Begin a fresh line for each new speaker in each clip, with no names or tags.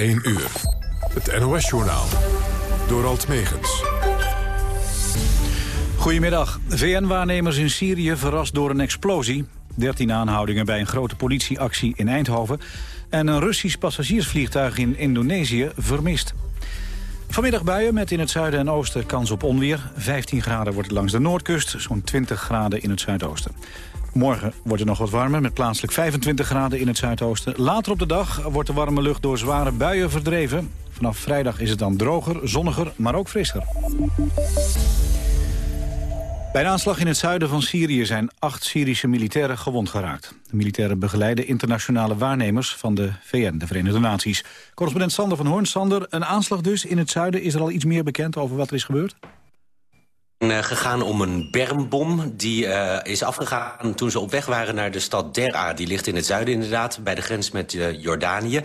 1 uur. Het NOS-journaal. Door Alt Megens.
Goedemiddag. VN-waarnemers in Syrië verrast door een explosie. 13 aanhoudingen bij een grote politieactie in Eindhoven. En een Russisch passagiersvliegtuig in Indonesië vermist. Vanmiddag buien met in het zuiden en oosten kans op onweer. 15 graden wordt het langs de noordkust, zo'n 20 graden in het zuidoosten. Morgen wordt het nog wat warmer, met plaatselijk 25 graden in het zuidoosten. Later op de dag wordt de warme lucht door zware buien verdreven. Vanaf vrijdag is het dan droger, zonniger, maar ook frisser. Bij de aanslag in het zuiden van Syrië zijn acht Syrische militairen gewond geraakt. De militairen begeleiden internationale waarnemers van de VN, de Verenigde Naties. Correspondent Sander van Hoorn. Sander, een aanslag dus in het zuiden. Is er al iets meer bekend over wat er is gebeurd?
Eh, gegaan om een bermbom. Die uh, is afgegaan toen ze op weg waren naar de stad Dera. Die ligt in het zuiden inderdaad, bij de grens met uh, Jordanië.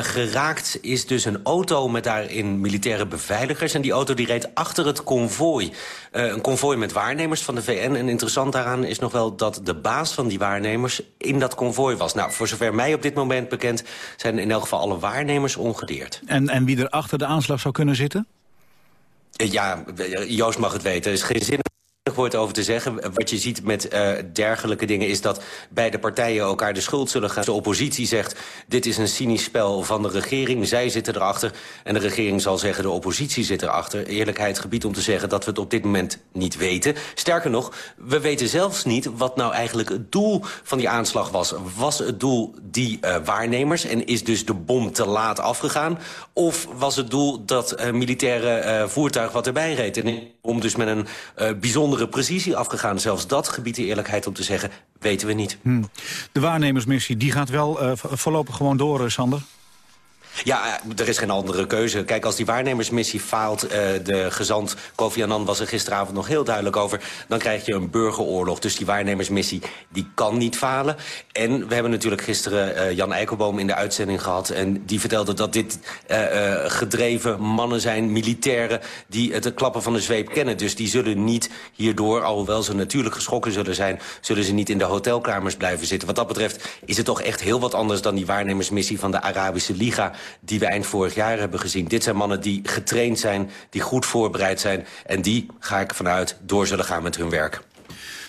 geraakt is dus een auto met daarin militaire beveiligers. En die auto die reed achter het konvooi. een konvooi met waarnemers van de VN. En interessant daaraan is nog wel dat de baas van die waarnemers in dat konvooi was. Nou, voor zover mij op dit moment bekend... zijn in elk geval alle waarnemers ongedeerd.
En, en wie er achter de aanslag zou kunnen zitten?
Ja, Joost mag het weten. Er is geen zin woord over te zeggen. Wat je ziet met uh, dergelijke dingen is dat beide partijen elkaar de schuld zullen gaan. De oppositie zegt, dit is een cynisch spel van de regering. Zij zitten erachter. En de regering zal zeggen, de oppositie zit erachter. Eerlijkheid gebied om te zeggen dat we het op dit moment niet weten. Sterker nog, we weten zelfs niet wat nou eigenlijk het doel van die aanslag was. Was het doel die uh, waarnemers en is dus de bom te laat afgegaan? Of was het doel dat uh, militaire voertuig wat erbij reed? Om dus met een bijzondere precisie afgegaan. Zelfs dat gebied de eerlijkheid om te zeggen, weten we niet.
Hmm. De waarnemersmissie die gaat wel uh, voorlopig gewoon door, eh, Sander?
Ja, er is geen andere keuze. Kijk, als die waarnemersmissie faalt... Uh, de gezant Kofi Annan was er gisteravond nog heel duidelijk over... dan krijg je een burgeroorlog. Dus die waarnemersmissie die kan niet falen. En we hebben natuurlijk gisteren uh, Jan Eikelboom in de uitzending gehad... en die vertelde dat dit gedreven mannen zijn, militairen... die het klappen van de zweep kennen. Dus die zullen niet hierdoor, alhoewel ze natuurlijk geschrokken zullen zijn... zullen ze niet in de hotelkamers blijven zitten. Wat dat betreft is het toch echt heel wat anders... dan die waarnemersmissie van de Arabische Liga die we eind vorig jaar hebben gezien. Dit zijn mannen die getraind zijn, die goed voorbereid zijn... en die, ga ik vanuit, door zullen gaan met hun werk.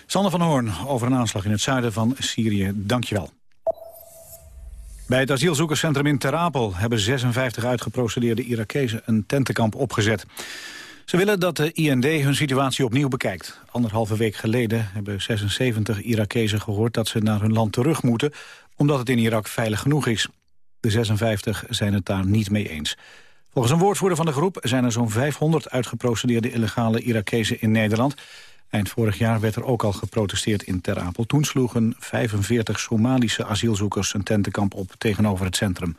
Sander van Hoorn over een aanslag in het zuiden van Syrië. Dank je wel. Bij het asielzoekerscentrum in Ter Apel hebben 56 uitgeprocedeerde Irakezen een tentenkamp opgezet. Ze willen dat de IND hun situatie opnieuw bekijkt. Anderhalve week geleden hebben 76 Irakezen gehoord dat ze naar hun land terug moeten... omdat het in Irak veilig genoeg is. De 56 zijn het daar niet mee eens. Volgens een woordvoerder van de groep zijn er zo'n 500 uitgeprocedeerde illegale Irakezen in Nederland. Eind vorig jaar werd er ook al geprotesteerd in Ter Apel. Toen sloegen 45 Somalische asielzoekers een tentenkamp op tegenover het centrum.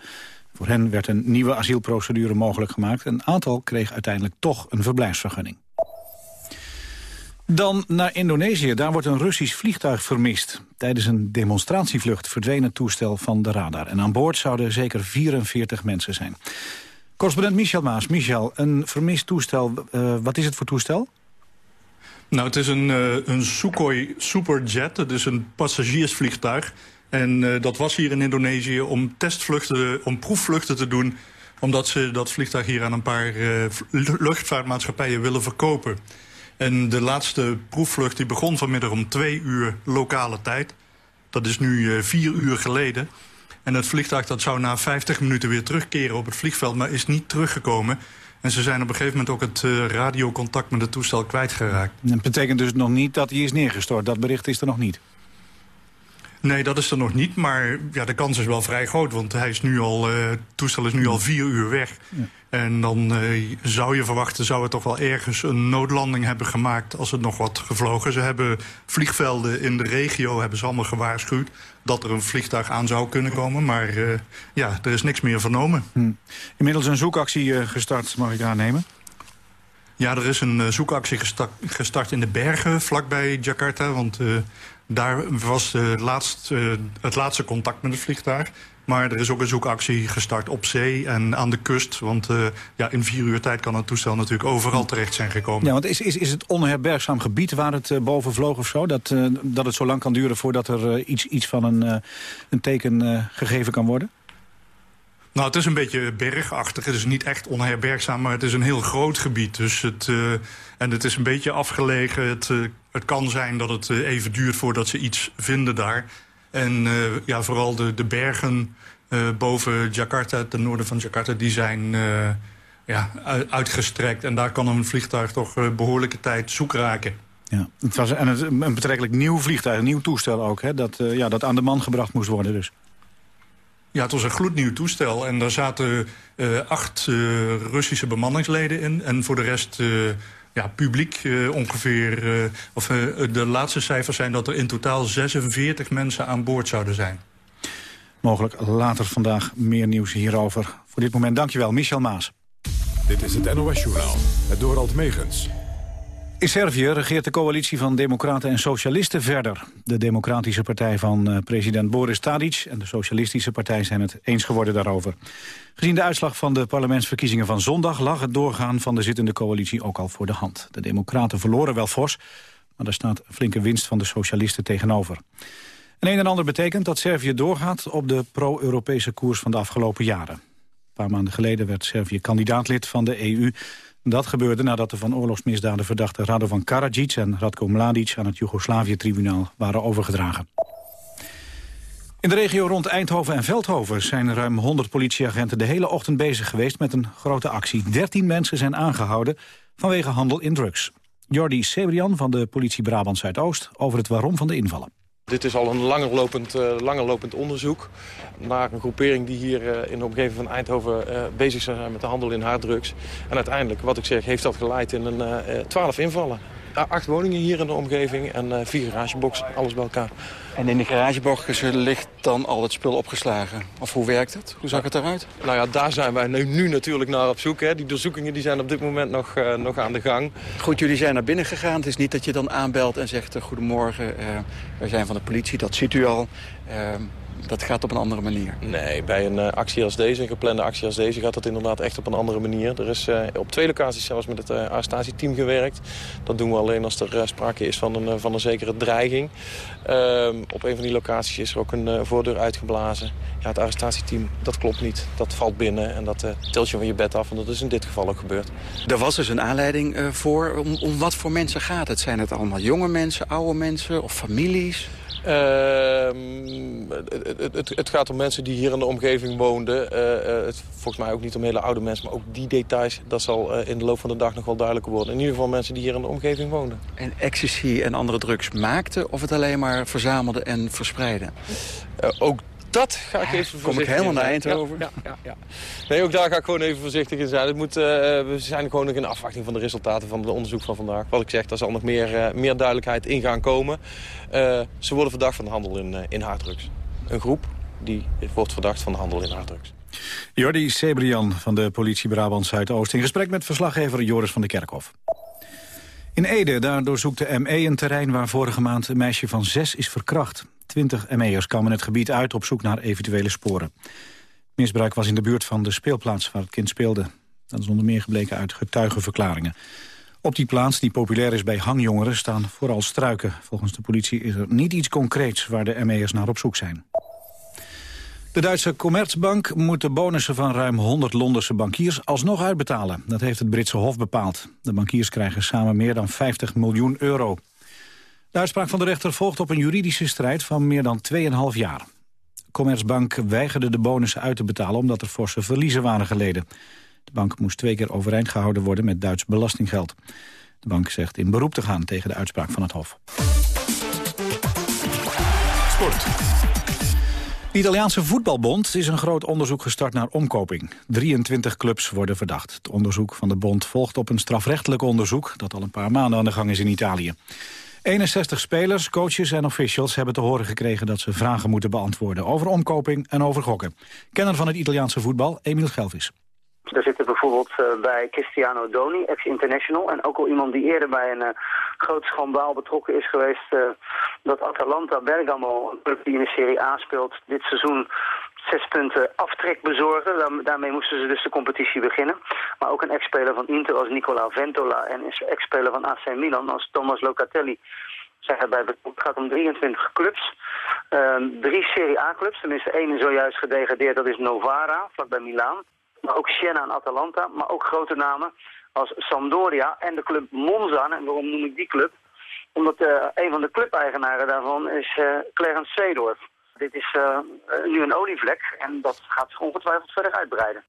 Voor hen werd een nieuwe asielprocedure mogelijk gemaakt. Een aantal kreeg uiteindelijk toch een verblijfsvergunning. Dan naar Indonesië. Daar wordt een Russisch vliegtuig vermist. Tijdens een demonstratievlucht verdween het toestel van de radar. En aan boord zouden zeker 44 mensen zijn. Correspondent Michel Maas. Michel, een vermist toestel. Uh, wat is het voor toestel?
Nou, het is een, uh, een Sukhoi Superjet, dus een passagiersvliegtuig. En uh, dat was hier in Indonesië om testvluchten, om proefvluchten te doen... omdat ze dat vliegtuig hier aan een paar luchtvaartmaatschappijen willen verkopen. En de laatste proefvlucht die begon vanmiddag om twee uur lokale tijd. Dat is nu uh, vier uur geleden. En het vliegtuig dat zou na 50 minuten weer terugkeren op het vliegveld... maar is niet teruggekomen. En ze zijn op een gegeven moment ook het uh, radiocontact met het toestel kwijtgeraakt.
Dat betekent dus nog niet dat hij is neergestort. Dat bericht is er nog niet.
Nee, dat is er nog niet, maar ja, de kans is wel vrij groot. Want hij is nu al, uh, het toestel is nu al vier uur weg. Ja. En dan uh, zou je verwachten, zou het toch wel ergens een noodlanding hebben gemaakt... als het nog wat gevlogen. Ze hebben vliegvelden in de regio hebben ze allemaal gewaarschuwd... dat er een vliegtuig aan zou kunnen komen. Maar uh, ja, er is niks meer vernomen.
Hm. Inmiddels een zoekactie gestart, mag ik aannemen?
Ja, er is een zoekactie gestart in de bergen vlakbij Jakarta. Want uh, daar was uh, laatst, uh, het laatste contact met het vliegtuig. Maar er is ook een zoekactie gestart op zee en aan de kust. Want uh, ja, in vier uur tijd kan het toestel natuurlijk overal terecht zijn gekomen.
Ja, want is, is, is het onherbergzaam gebied waar het boven vloog of zo? Dat, dat het zo lang kan duren voordat er iets, iets van een, een teken gegeven kan worden?
Nou, het is een beetje bergachtig. Het is niet echt onherbergzaam, maar het is een heel groot gebied. Dus het, uh, en het is een beetje afgelegen. Het, uh, het kan zijn dat het uh, even duurt voordat ze iets vinden daar. En ja, vooral de, de bergen boven Jakarta, ten noorden van Jakarta... die zijn ja, uitgestrekt. En daar kan een vliegtuig toch behoorlijke tijd zoek raken.
Ja, het was en een betrekkelijk nieuw vliegtuig, een nieuw toestel ook... Hè, dat, ja, dat aan de man gebracht moest worden dus.
Ja, het was een gloednieuw toestel. En daar zaten uh, acht uh, Russische bemanningsleden in. En voor de rest uh, ja, publiek ongeveer... of de laatste cijfers zijn dat er in totaal 46 mensen aan boord zouden zijn.
Mogelijk later vandaag meer nieuws hierover. Voor dit moment dankjewel, Michel Maas.
Dit is het NOS-journaal, het Dorald Megens.
In Servië regeert de coalitie van democraten en socialisten verder. De democratische partij van uh, president Boris Tadic en de socialistische partij zijn het eens geworden daarover. Gezien de uitslag van de parlementsverkiezingen van zondag lag het doorgaan van de zittende coalitie ook al voor de hand. De democraten verloren wel fors, maar daar staat flinke winst van de socialisten tegenover. En een en ander betekent dat Servië doorgaat op de pro-Europese koers van de afgelopen jaren. Een paar maanden geleden werd Servië kandidaatlid van de EU... Dat gebeurde nadat de van oorlogsmisdaden verdachte Radovan Karadzic en Radko Mladic aan het Joegoslavië-tribunaal waren overgedragen. In de regio rond Eindhoven en Veldhoven zijn ruim 100 politieagenten de hele ochtend bezig geweest met een grote actie. 13 mensen zijn aangehouden vanwege handel in drugs. Jordi Sebrian van de politie Brabant Zuidoost over het waarom van de invallen.
Dit is al een langerlopend, uh, langerlopend onderzoek naar een groepering die hier uh, in de omgeving van Eindhoven uh, bezig zijn met de handel in harddrugs. En uiteindelijk, wat ik zeg, heeft dat geleid in een twaalf invallen. Acht woningen hier in de omgeving en vier garageboxen, alles bij elkaar.
En in de garageboxen ligt dan al het spul opgeslagen? Of hoe werkt het? Hoe zag het eruit?
Nou ja, daar zijn wij nu, nu natuurlijk naar op zoek. Hè. Die doorzoekingen die zijn op dit moment nog, uh, nog aan de gang.
Goed, jullie zijn naar binnen gegaan. Het is niet dat je dan aanbelt en zegt... Uh, goedemorgen, uh, wij zijn van de politie, dat ziet u al. Dat gaat op een andere manier.
Nee, bij een uh, actie als deze, een geplande actie als deze... gaat dat inderdaad echt op een andere manier. Er is uh, op twee locaties zelfs met het uh, arrestatieteam gewerkt. Dat doen we alleen als er sprake is van een, van een zekere dreiging. Ehm, op een van die locaties is er ook een voordeur uitgeblazen. Ja, het arrestatieteam, dat klopt niet. Dat valt binnen en dat tilt je van je bed af. En dat is in dit geval ook gebeurd.
Er was dus een aanleiding voor. Om, om wat voor mensen gaat het? Zijn het allemaal jonge mensen, oude mensen of families?
Uh, het, het, het, gaat om mensen die hier in de omgeving woonden. Uh, het, volgens mij ook niet om hele oude mensen, maar ook die details... dat zal uh, in de loop van de dag nog wel duidelijker worden. In ieder geval mensen die hier in de omgeving woonden.
En ecstasy en andere drugs maakten of het alleen maar verzamelde en verspreiden?
ook dat ga ik even
Kom ik helemaal naar Eindhoven?
Ja, ja, ja, Nee, ook daar ga ik gewoon even voorzichtig in zijn. Het moet, uh, we zijn gewoon nog in afwachting van de resultaten van het onderzoek van vandaag. Wat ik zeg, daar zal nog meer, uh, meer duidelijkheid in gaan komen. Uh, ze worden verdacht van de handel in, in harddrugs. Een groep die wordt verdacht van de handel in harddrugs.
Jordi Sebrian van de politie Brabant Zuidoost... in gesprek met verslaggever Joris van der Kerkhof. In Ede, daar doorzoekt de ME een terrein waar vorige maand een meisje van zes is verkracht. Twintig ME'ers kwamen het gebied uit op zoek naar eventuele sporen. Misbruik was in de buurt van de speelplaats waar het kind speelde. Dat is onder meer gebleken uit getuigenverklaringen. Op die plaats, die populair is bij hangjongeren, staan vooral struiken. Volgens de politie is er niet iets concreets waar de ME'ers naar op zoek zijn. De Duitse Commerzbank moet de bonussen van ruim 100 Londense bankiers alsnog uitbetalen. Dat heeft het Britse Hof bepaald. De bankiers krijgen samen meer dan 50 miljoen euro. De uitspraak van de rechter volgt op een juridische strijd van meer dan 2,5 jaar. Commerzbank weigerde de bonussen uit te betalen omdat er forse verliezen waren geleden. De bank moest twee keer overeind gehouden worden met Duits belastinggeld. De bank zegt in beroep te gaan tegen de uitspraak van het Hof.
Sport.
De Italiaanse voetbalbond is een groot onderzoek gestart naar omkoping. 23 clubs worden verdacht. Het onderzoek van de bond volgt op een strafrechtelijk onderzoek... dat al een paar maanden aan de gang is in Italië. 61 spelers, coaches en officials hebben te horen gekregen... dat ze vragen moeten beantwoorden over omkoping en over gokken. Kenner van het Italiaanse voetbal, Emiel Gelvis.
Daar zitten bijvoorbeeld uh, bij Cristiano Doni, ex-international... en ook al iemand die eerder bij een uh, groot schandaal betrokken is geweest... Uh, dat Atalanta Bergamo, die in de Serie A speelt, dit seizoen zes punten aftrek bezorgen. daarmee moesten ze dus de competitie beginnen. Maar ook een ex-speler van Inter als Nicola Ventola en een ex-speler van AC Milan als Thomas Locatelli zijn. Het gaat om 23 clubs. Ehm, drie Serie A-clubs, tenminste één is zojuist gedegradeerd, dat is Novara, vlakbij Milaan. Ook Siena en Atalanta, maar ook grote namen als Sampdoria en de club Monza. En waarom noem ik die club? Omdat uh, een van de clubeigenaren daarvan is uh, Clarence. Dit is uh, nu een olievlek en dat gaat zich ongetwijfeld verder uitbreiden.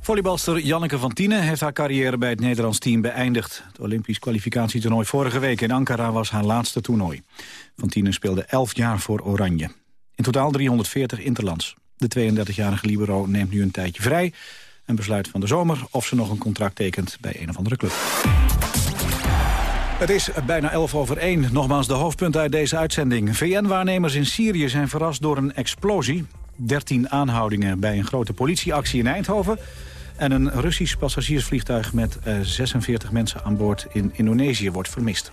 Volleybalster Janneke van Tienen heeft haar carrière bij het Nederlands team beëindigd. Het Olympisch kwalificatietoernooi vorige week in Ankara was haar laatste toernooi. Van Tienen speelde 11 jaar voor Oranje. In totaal 340 interlands. De 32-jarige libero neemt nu een tijdje vrij... en besluit van de zomer of ze nog een contract tekent bij een of andere club. Het is bijna 11 over 1. Nogmaals de hoofdpunten uit deze uitzending. VN-waarnemers in Syrië zijn verrast door een explosie. 13 aanhoudingen bij een grote politieactie in Eindhoven. En een Russisch passagiersvliegtuig met 46 eh, mensen aan boord in Indonesië wordt vermist.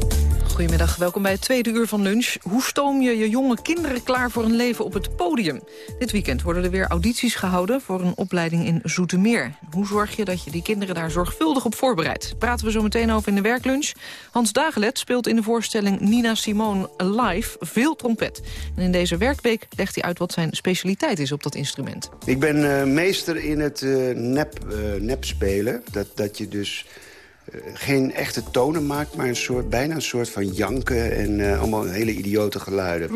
Goedemiddag, welkom bij het tweede uur van lunch. Hoe stoom je je jonge kinderen klaar voor een leven op het podium? Dit weekend worden er weer audities gehouden voor een opleiding in Zoetermeer. Hoe zorg je dat je die kinderen daar zorgvuldig op voorbereidt? Praten we zo meteen over in de werklunch. Hans Dagelet speelt in de voorstelling Nina Simone Live veel trompet. En in deze werkweek legt hij uit wat zijn specialiteit is op dat instrument.
Ik ben uh, meester in het uh, nep, uh, nep spelen. Dat, dat je dus eh, geen echte tonen maakt, maar een soort, bijna een soort van janken... en uh, allemaal hele idiote geluiden.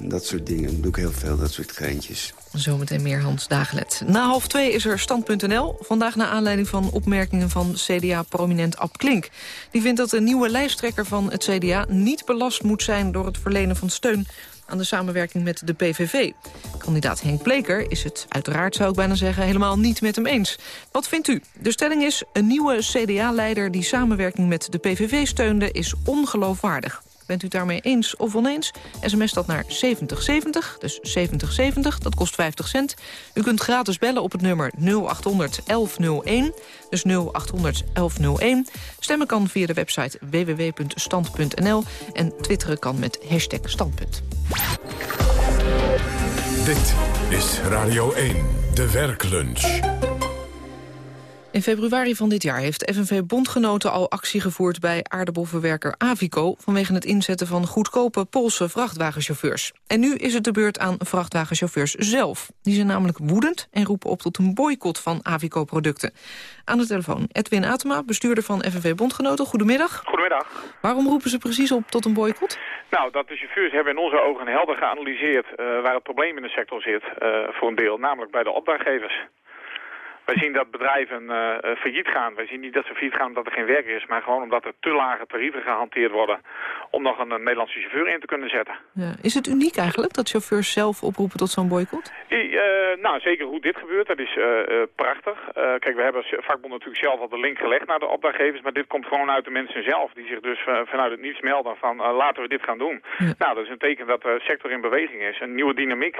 Dat soort dingen. Doe ik heel veel, dat soort geintjes.
Zometeen meer Hans Dagelet. Na half twee is er Stand.nl. Vandaag naar aanleiding van opmerkingen van CDA-prominent Ab Klink. Die vindt dat de nieuwe lijsttrekker van het CDA niet belast moet zijn... door het verlenen van steun aan de samenwerking met de PVV. Kandidaat Henk Bleker is het uiteraard, zou ik bijna zeggen, helemaal niet met hem eens. Wat vindt u? De stelling is, een nieuwe CDA-leider die samenwerking met de PVV steunde is ongeloofwaardig. Bent u daarmee eens of oneens? SMS dat naar 7070, dus 7070, dat kost 50 cent. U kunt gratis bellen op het nummer 0800 1101, dus 0800 1101. Stemmen kan via de website www.stand.nl en twitteren kan met hashtag standpunt.
Dit is Radio 1, de werklunch.
In februari van dit jaar heeft FNV Bondgenoten al actie gevoerd bij aardappelverwerker Avico vanwege het inzetten van goedkope Poolse vrachtwagenchauffeurs. En nu is het de beurt aan vrachtwagenchauffeurs zelf. Die zijn namelijk woedend en roepen op tot een boycott van Avico-producten. Aan de telefoon Edwin Atema, bestuurder van FNV Bondgenoten. Goedemiddag.
Goedemiddag.
Waarom roepen ze precies op tot een boycott?
Nou, dat de chauffeurs hebben in onze ogen helder geanalyseerd uh, waar het probleem in de sector zit, uh, voor een deel, namelijk bij de opdrachtgevers. Wij zien dat bedrijven uh, failliet gaan. Wij zien niet dat ze failliet gaan omdat er geen werk is, maar gewoon omdat er te lage tarieven gehanteerd worden om nog een, een Nederlandse chauffeur in te kunnen zetten.
Ja. Is het uniek eigenlijk dat chauffeurs zelf oproepen tot zo'n boycott?
Uh, nou, zeker hoe dit gebeurt, dat is prachtig. kijk, we hebben als vakbond natuurlijk zelf al de link gelegd naar de opdrachtgevers, maar dit komt gewoon uit de mensen zelf, die zich dus vanuit het niets melden van laten we dit gaan doen. Ja. Nou, dat is een teken dat de sector in beweging is, een nieuwe dynamiek.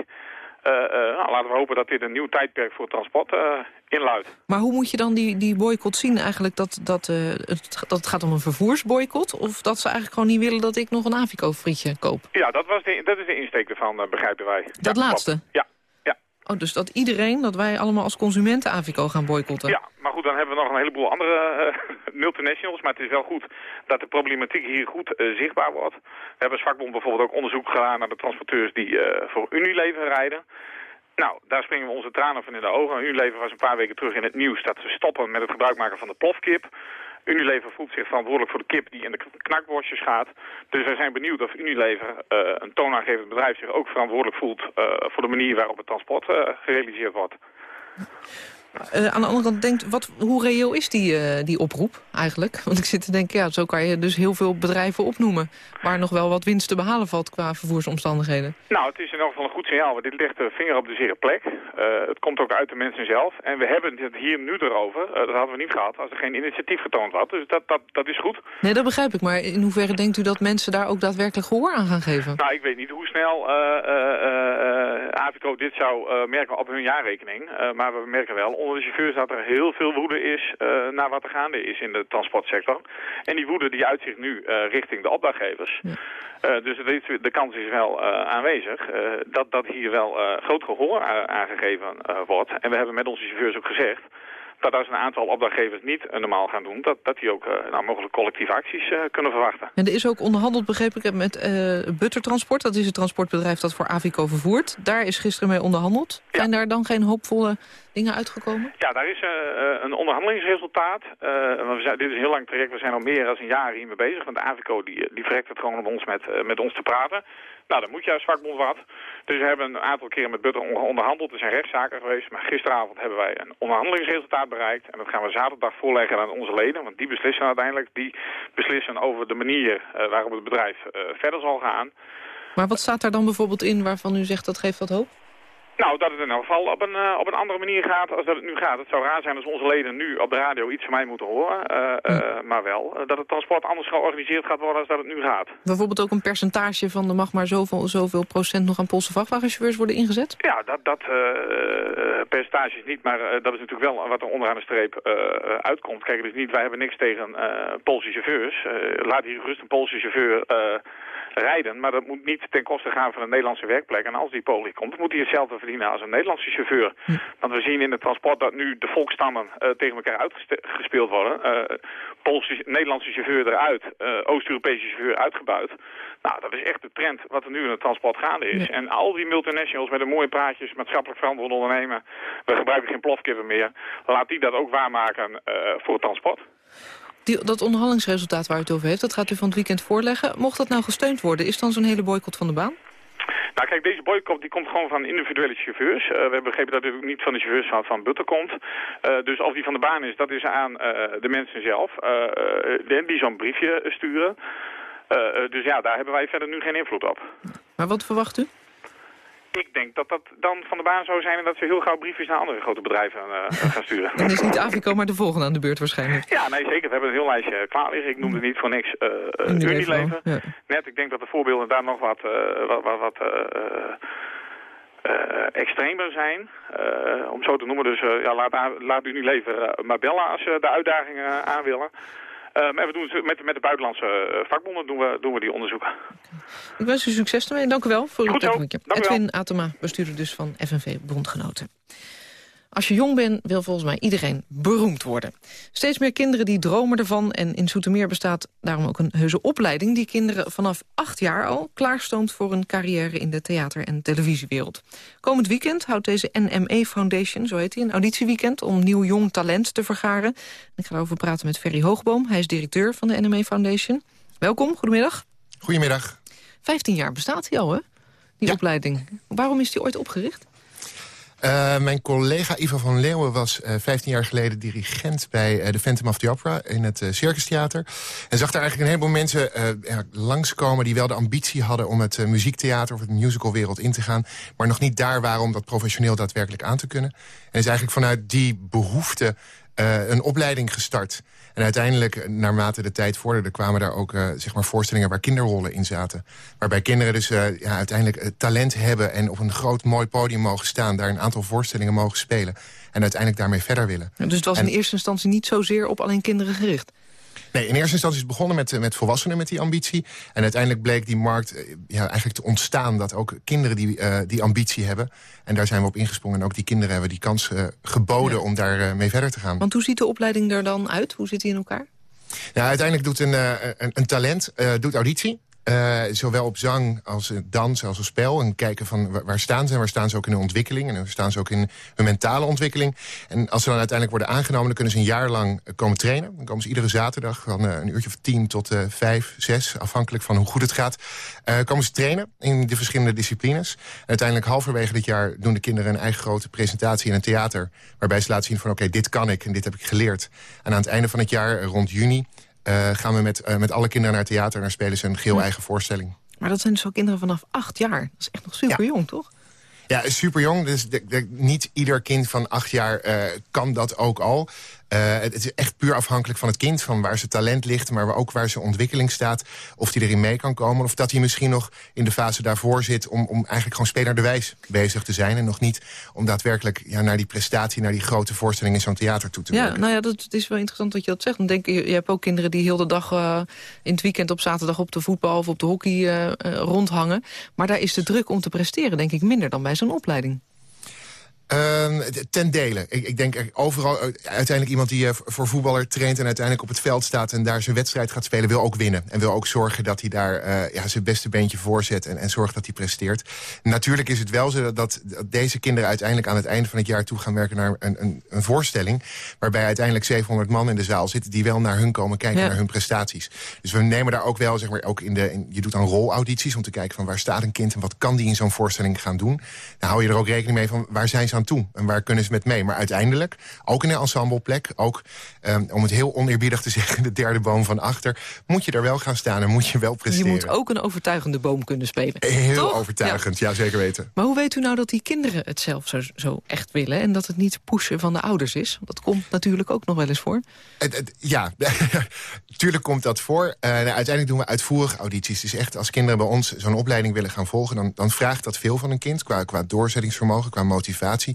Uh, uh, nou, laten we hopen dat dit een nieuw tijdperk voor transport uh, inluidt.
Maar hoe moet je dan die, die boycott zien eigenlijk? Dat, dat, het, dat het gaat om een vervoersboycott? Of dat ze eigenlijk gewoon niet willen dat ik nog een Avico-frietje koop?
Ja, dat, was de, dat is de insteek ervan, begrijpen wij.
Dat
ja,
laatste?
Klopt. Ja.
Oh, dus dat iedereen, dat wij allemaal als consumenten Avico gaan boycotten?
Ja, maar goed, dan hebben we nog een heleboel andere multinationals. Maar het is wel goed dat de problematiek hier goed uh, zichtbaar wordt. We hebben als vakbond bijvoorbeeld ook onderzoek gedaan naar de transporteurs die uh, voor Unilever rijden. Nou, daar springen we onze tranen van in de ogen. Unilever was een paar weken terug in het nieuws dat ze stoppen met het gebruik maken van de plofkip. Unilever voelt zich verantwoordelijk voor de kip die in de knakworstjes gaat. Dus wij zijn benieuwd of Unilever, uh, een toonaangevend bedrijf, zich ook verantwoordelijk voelt uh, voor de manier waarop het transport uh, gerealiseerd wordt.
Uh, aan de andere kant denkt, wat, hoe reëel is die, uh, die oproep eigenlijk? Want ik zit te denken, ja, zo kan je dus heel veel bedrijven opnoemen... waar nog wel wat winst te behalen valt qua vervoersomstandigheden.
Nou, het is in elk geval een goed signaal, want dit legt de vinger op de zere plek. Uh, het komt ook uit de mensen zelf. En we hebben het hier nu erover, dat hadden we niet gehad... als er geen initiatief getoond had. Dus dat, dat, dat is goed.
Nee, dat begrijp ik. Maar in hoeverre denkt u dat mensen daar ook daadwerkelijk gehoor aan gaan geven?
Nou, ik weet niet hoe snel Avico dit zou merken op hun jaarrekening. maar we merken wel onder de chauffeurs dat er heel veel woede is naar wat er gaande is in de transportsector. En die woede die uitzicht nu richting de opdrachtgevers. dus de, de kans is wel aanwezig dat, dat hier wel groot gehoor aangegeven wordt. En we hebben met onze chauffeurs ook gezegd dat als een aantal opdrachtgevers niet normaal gaan doen... dat, dat die ook uh, nou, mogelijk collectieve acties uh, kunnen verwachten.
En er is ook onderhandeld, begreep ik, met Buttertransport. Dat is het transportbedrijf dat voor Avico vervoert. Daar is gisteren mee onderhandeld. Ja. Zijn daar dan geen hoopvolle dingen uitgekomen?
Ja, daar is een onderhandelingsresultaat. we zijn, dit is een heel lang traject. We zijn al meer dan een jaar hiermee bezig. Want de Avico die, die verrekt het gewoon om ons met, met ons te praten. Nou, dan moet je als vakbond wat. Dus we hebben een aantal keren met Butter onderhandeld. Er zijn rechtszaken geweest. Maar gisteravond hebben wij een onderhandelingsresultaat bereikt. En dat gaan we zaterdag voorleggen aan onze leden. Want die beslissen uiteindelijk. Die beslissen over de manier uh, waarop het bedrijf uh, verder zal gaan.
Maar wat staat daar dan bijvoorbeeld in waarvan u zegt dat geeft wat hoop?
Nou, dat het in elk geval op een, uh, op een andere manier gaat als dat het nu gaat. Het zou raar zijn als onze leden nu op de radio iets van mij moeten horen. Uh, uh, maar wel dat het transport anders georganiseerd gaat worden als dat het nu gaat.
Bijvoorbeeld ook een percentage van er mag maar zoveel, zoveel procent nog aan Poolse vrachtwagenchauffeurs worden ingezet?
Ja, dat, dat percentage is niet, maar dat is natuurlijk wel wat er onderaan de streep uitkomt. Kijk, dus niet, wij hebben niks tegen Poolse chauffeurs. laat hier gerust een Poolse chauffeur rijden. Maar dat moet niet ten koste gaan van een Nederlandse werkplek. En als die Polen komt, moet hij hetzelfde verdienen als een Nederlandse chauffeur. Hm. Want we zien in het transport dat nu de volkstammen uh, tegen elkaar uitgespeeld worden. Uh, Poolse, Nederlandse chauffeur eruit, uh, Oost-Europese chauffeur uitgebuit. Nou, dat is echt de trend wat er nu in het transport gaande is. En al die multinationals met een mooie praatjes, maatschappelijk verantwoord ondernemen. We gebruiken geen plofkippen meer. Laat die dat ook waarmaken voor het transport.
Die, dat onderhandelingsresultaat waar u het over heeft, dat gaat u van het weekend voorleggen. Mocht dat nou gesteund worden, is dan zo'n hele boycott van de baan?
Nou kijk, deze boycott die komt gewoon van individuele chauffeurs. Uh, we hebben begrepen dat ook niet van de chauffeurs van, van Butter komt. Uh, dus of die van de baan is, dat is aan uh, de mensen zelf. die zo'n briefje sturen. dus ja, daar hebben wij verder nu geen invloed op.
Maar wat verwacht u?
Ik denk dat dat dan van de baan zou zijn... en dat ze heel gauw briefjes naar andere grote bedrijven uh, gaan sturen.
Dan is niet Avico, maar de volgende aan de beurt waarschijnlijk.
Ja, nee, zeker. We hebben een heel lijstje klaar liggen. Ik noemde niet voor niks uh, Unilever. Ja. Net, ik denk dat de voorbeelden daar nog wat... Wat, wat, wat uh, extremer zijn. Uh, om zo te noemen. Dus ja, laat, laat Unilever maar bellen als ze de uitdagingen aan willen. Uh, maar we doen met, met de buitenlandse uh, vakbonden doen we, doen we die onderzoeken.
Ik wens u succes ermee. Dank u wel voor
uw
telefoontje. Edwin Atema, bestuurder dus van FNV Bondgenoten. Als je jong bent, wil volgens mij iedereen beroemd worden. Steeds meer kinderen die dromen ervan en in Zoetermeer bestaat daarom ook een heuse opleiding... die kinderen vanaf acht jaar al klaarstoomt voor een carrière in de theater- en televisiewereld. Komend weekend houdt deze NME Foundation, zo heet hij, een auditieweekend... om nieuw jong talent te vergaren. Ik ga erover praten met Ferry Hoogboom, hij is directeur van de NME Foundation. Welkom, goedemiddag.
Goedemiddag.
Vijftien jaar bestaat hij al, hè? Die opleiding. Waarom is die ooit opgericht?
Uh, mijn collega Ivo van Leeuwen was uh, eh, 15 jaar geleden dirigent bij uh, de Phantom of the Opera in het Circus Theater. En zag daar eigenlijk een heleboel mensen ja, langskomen die wel de ambitie hadden om het muziektheater of het musicalwereld in te gaan. Maar nog niet daar waren om dat professioneel daadwerkelijk aan te kunnen. En is eigenlijk vanuit die behoefte een opleiding gestart. En uiteindelijk, naarmate de tijd vorderde... kwamen daar ook uh, zeg maar voorstellingen waar kinderrollen in zaten. Waarbij kinderen dus uh, ja, uiteindelijk talent hebben... en op een groot mooi podium mogen staan... daar een aantal voorstellingen mogen spelen... en uiteindelijk daarmee verder willen.
Dus het was in eerste instantie niet zozeer op alleen kinderen gericht?
Nee, in eerste instantie is het begonnen met, met volwassenen met die ambitie. En uiteindelijk bleek die markt eh, ja, eigenlijk te ontstaan... dat ook kinderen die, uh, die ambitie hebben. En daar zijn we op ingesprongen. En ook die kinderen hebben die kans uh, geboden om daar uh, mee verder te gaan.
Want hoe ziet de opleiding er dan uit? Hoe zit die in elkaar?
Nou, uiteindelijk doet een, een, een talent doet auditie. Uh, zowel op zang als dans als op spel. En kijken van waar staan ze en waar staan ze ook in hun ontwikkeling. En waar staan ze ook in hun mentale ontwikkeling. En als ze dan uiteindelijk worden aangenomen... dan kunnen ze een jaar lang komen trainen. Dan komen ze iedere zaterdag van uh, een uurtje of tien tot vijf, zes... afhankelijk van hoe goed het gaat. komen ze trainen in de verschillende disciplines. En uiteindelijk halverwege dit jaar doen de kinderen... een eigen grote presentatie in een theater... waarbij ze laten zien van oké, dit kan ik en dit heb ik geleerd. En aan het einde van het jaar, rond juni gaan we met, uh, met alle kinderen naar het theater... en dan spelen ze een geel eigen voorstelling.
Maar dat zijn dus ook kinderen vanaf acht jaar. Dat is echt nog super jong, toch?
Ja, super jong. Dus de, de, niet ieder kind van acht jaar uh, kan dat ook al. Uh, het is echt puur afhankelijk van het kind, van waar zijn talent ligt... maar ook waar zijn ontwikkeling staat, of hij erin mee kan komen... of dat hij misschien nog in de fase daarvoor zit... om, om eigenlijk gewoon spelerderwijs bezig te zijn... en nog niet om daadwerkelijk ja, naar die prestatie... naar die grote voorstelling in zo'n theater toe te
ja,
werken.
Nou ja, dat is wel interessant dat je dat zegt. Dan denk je, je hebt ook kinderen die heel de dag uh, in het weekend... op zaterdag op de voetbal of op de hockey uh, rondhangen. Maar daar is de druk om te presteren, denk ik, minder dan bij zo'n opleiding.
Uh, ten dele. Ik, ik, denk overal, uiteindelijk iemand die uh, voor voetballer traint... en uiteindelijk op het veld staat en daar zijn wedstrijd gaat spelen... wil ook winnen. En wil ook zorgen dat hij daar uh, ja, zijn beste beentje voorzet... En, en zorgt dat hij presteert. Natuurlijk is het wel zo dat, dat, deze kinderen uiteindelijk... aan het einde van het jaar toe gaan werken naar een, een, een, voorstelling... waarbij uiteindelijk 700 man in de zaal zitten... die wel naar hun komen kijken, ja. naar hun prestaties. Dus we nemen daar ook wel, zeg maar, ook in de... In, je doet dan rolaudities om te kijken van waar staat een kind... en wat kan die in zo'n voorstelling gaan doen. Dan hou je er ook rekening mee van waar zijn ze aan toe en waar kunnen ze met mee. Maar uiteindelijk, ook in een ensembleplek... ook, um, om het heel oneerbiedig te zeggen... de derde boom van achter... moet je er wel gaan staan en moet je wel presteren.
Je moet ook een overtuigende boom kunnen spelen.
Heel
Toch?
overtuigend, ja. ja. zeker weten.
Maar hoe weet u nou dat die kinderen het zelf zo, zo echt willen... en dat het niet pushen van de ouders is? Dat komt natuurlijk ook nog wel eens voor.
Het, het, ja, tuurlijk komt dat voor. Uh, nou, uiteindelijk doen we uitvoerige audities. Dus echt, als kinderen bij ons zo'n opleiding willen gaan volgen... Dan, dan vraagt dat veel van een kind, qua, qua doorzettingsvermogen, qua motivatie...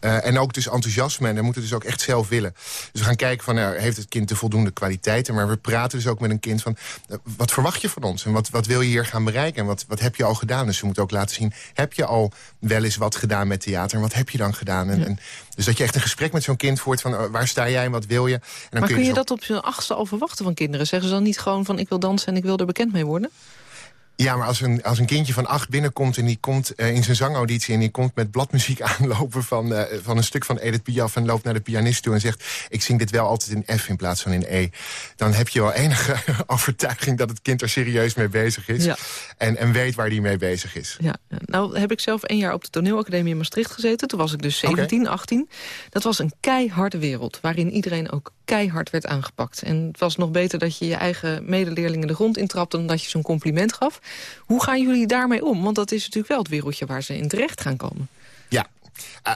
Uh, en ook dus enthousiasme. En dan moeten dus ook echt zelf willen. Dus we gaan kijken van, nou, heeft het kind de voldoende kwaliteiten? Maar we praten dus ook met een kind van, uh, wat verwacht je van ons? En wat, wat wil je hier gaan bereiken? En wat, wat heb je al gedaan? Dus we moeten ook laten zien, heb je al wel eens wat gedaan met theater? En wat heb je dan gedaan? En, ja. en dus dat je echt een gesprek met zo'n kind voert van, uh, waar sta jij en wat wil je? En dan
maar
kun
je,
je
dat op zijn achtste al verwachten van kinderen? Zeggen ze dan niet gewoon van, ik wil dansen en ik wil er bekend mee worden?
Ja, maar als een, als een kindje van acht binnenkomt en die komt uh, in zijn zangauditie... en die komt met bladmuziek aanlopen van, uh, van een stuk van Edith Piaf... en loopt naar de pianist toe en zegt... ik zing dit wel altijd in F in plaats van in E... dan heb je wel enige overtuiging dat het kind er serieus mee bezig is.
Ja.
En, en weet waar die mee bezig is.
Ja, nou heb ik zelf een jaar op de toneelacademie in Maastricht gezeten. Toen was ik dus 17, okay. 18. Dat was een keiharde wereld, waarin iedereen ook keihard werd aangepakt. En het was nog beter dat je je eigen medeleerlingen de grond intrapte... dan dat je zo'n compliment gaf. Hoe gaan jullie daarmee om? Want dat is natuurlijk wel het wereldje waar ze in terecht gaan komen.
Ja,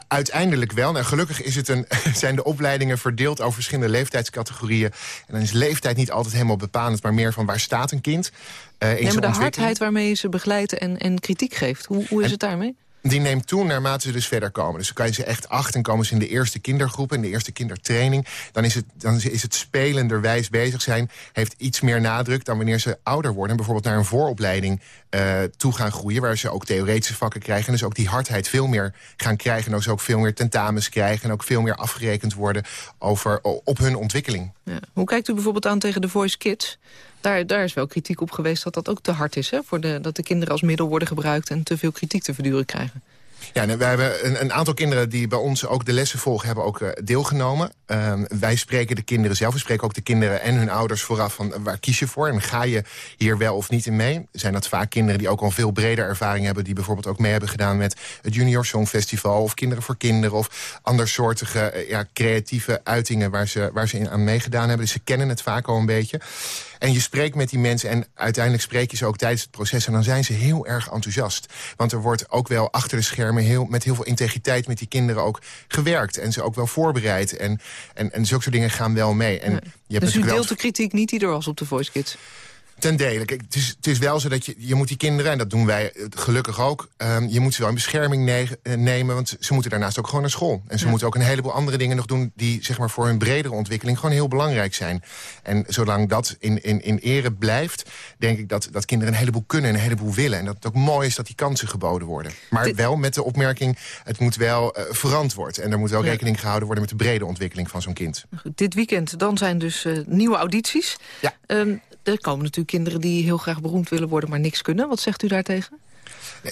uiteindelijk wel. Nou, gelukkig is het een, zijn de opleidingen verdeeld over verschillende leeftijdscategorieën. En dan is leeftijd niet altijd helemaal bepalend, maar meer van waar staat een kind. Uh, in
maar de hardheid waarmee je ze begeleidt en, en kritiek geeft, hoe, hoe is
en,
het daarmee?
Die neemt toe naarmate ze dus verder komen. Dus dan kan je ze echt acht en komen ze in de eerste kindergroep... in de eerste kindertraining. Dan is het, dan is het spelenderwijs bezig zijn... heeft iets meer nadruk dan wanneer ze ouder worden... en bijvoorbeeld naar een vooropleiding uh, toe gaan groeien... waar ze ook theoretische vakken krijgen... en dus ook die hardheid veel meer gaan krijgen... en ze ook veel meer tentamens krijgen... en ook veel meer afgerekend worden over, op hun ontwikkeling.
Ja. Hoe kijkt u bijvoorbeeld aan tegen de Voice Kids... Daar, daar is wel kritiek op geweest dat dat ook te hard is. Hè? Voor de, dat de kinderen als middel worden gebruikt en te veel kritiek te verduren krijgen.
Ja, we hebben een, een, aantal kinderen die bij ons ook de lessen volgen... hebben ook uh, deelgenomen. Uh, wij spreken de kinderen zelf. We spreken ook de kinderen en hun ouders vooraf van... Uh, waar kies je voor en ga je hier wel of niet in mee? Zijn dat vaak kinderen die ook al veel breder ervaring hebben... die bijvoorbeeld ook mee hebben gedaan met het Junior Songfestival... of Kinderen voor Kinderen of andersoortige uh, ja, creatieve uitingen... Waar ze, waar ze in aan meegedaan hebben. Dus ze kennen het vaak al een beetje. En je spreekt met die mensen en uiteindelijk spreek je ze ook tijdens het proces... en dan zijn ze heel erg enthousiast. Want er wordt ook wel achter de schermen heel, met heel veel integriteit... met die kinderen ook gewerkt en ze ook wel voorbereid. En, en, en zulke soort dingen gaan wel mee. En
ja.
je hebt
dus u deelt
wel...
de kritiek niet die er was op de Voice Kids?
Ten dele. Kijk, het, is, het is wel zo dat je, je moet die kinderen, en dat doen wij gelukkig ook... Um, je moet ze wel in bescherming ne nemen, want ze moeten daarnaast ook gewoon naar school. En ze ja. moeten ook een heleboel andere dingen nog doen... die zeg maar, voor hun bredere ontwikkeling gewoon heel belangrijk zijn. En zolang dat in, in, in ere blijft, denk ik dat, dat kinderen een heleboel kunnen... en een heleboel willen. En dat het ook mooi is dat die kansen geboden worden. Maar wel met de opmerking, het moet wel uh, verantwoord. En er moet wel ja. rekening gehouden worden met de brede ontwikkeling van zo'n kind.
Goed, dit weekend, dan zijn dus uh, nieuwe audities.
Ja.
Um, er komen natuurlijk kinderen die heel graag beroemd willen worden... maar niks kunnen. Wat zegt u daartegen?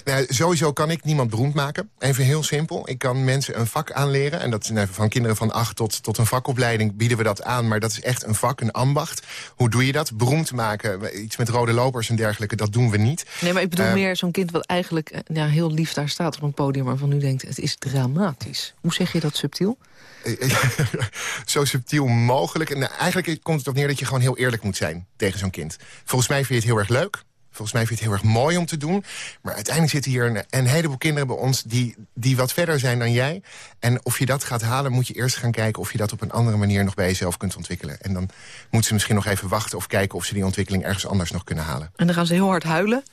Nou, sowieso kan ik niemand beroemd maken. Even heel simpel. Ik kan mensen een vak aanleren. En dat is nou, van kinderen van acht tot, tot een vakopleiding bieden we dat aan. Maar dat is echt een vak, een ambacht. Hoe doe je dat? Beroemd maken, iets met rode lopers en dergelijke, dat doen we niet.
Nee, maar ik bedoel uh, meer zo'n kind wat eigenlijk ja, heel lief daar staat op een podium... waarvan u denkt, het is dramatisch. Hoe zeg je dat subtiel?
zo subtiel mogelijk. En eigenlijk komt het op neer dat je gewoon heel eerlijk moet zijn tegen zo'n kind. Volgens mij vind je het heel erg leuk. Volgens mij vind je het heel erg mooi om te doen. Maar uiteindelijk zitten hier een, een heleboel kinderen bij ons... Die, die wat verder zijn dan jij. En of je dat gaat halen, moet je eerst gaan kijken... of je dat op een andere manier nog bij jezelf kunt ontwikkelen. En dan moeten ze misschien nog even wachten... of kijken of ze die ontwikkeling ergens anders nog kunnen halen.
En dan gaan ze heel hard huilen?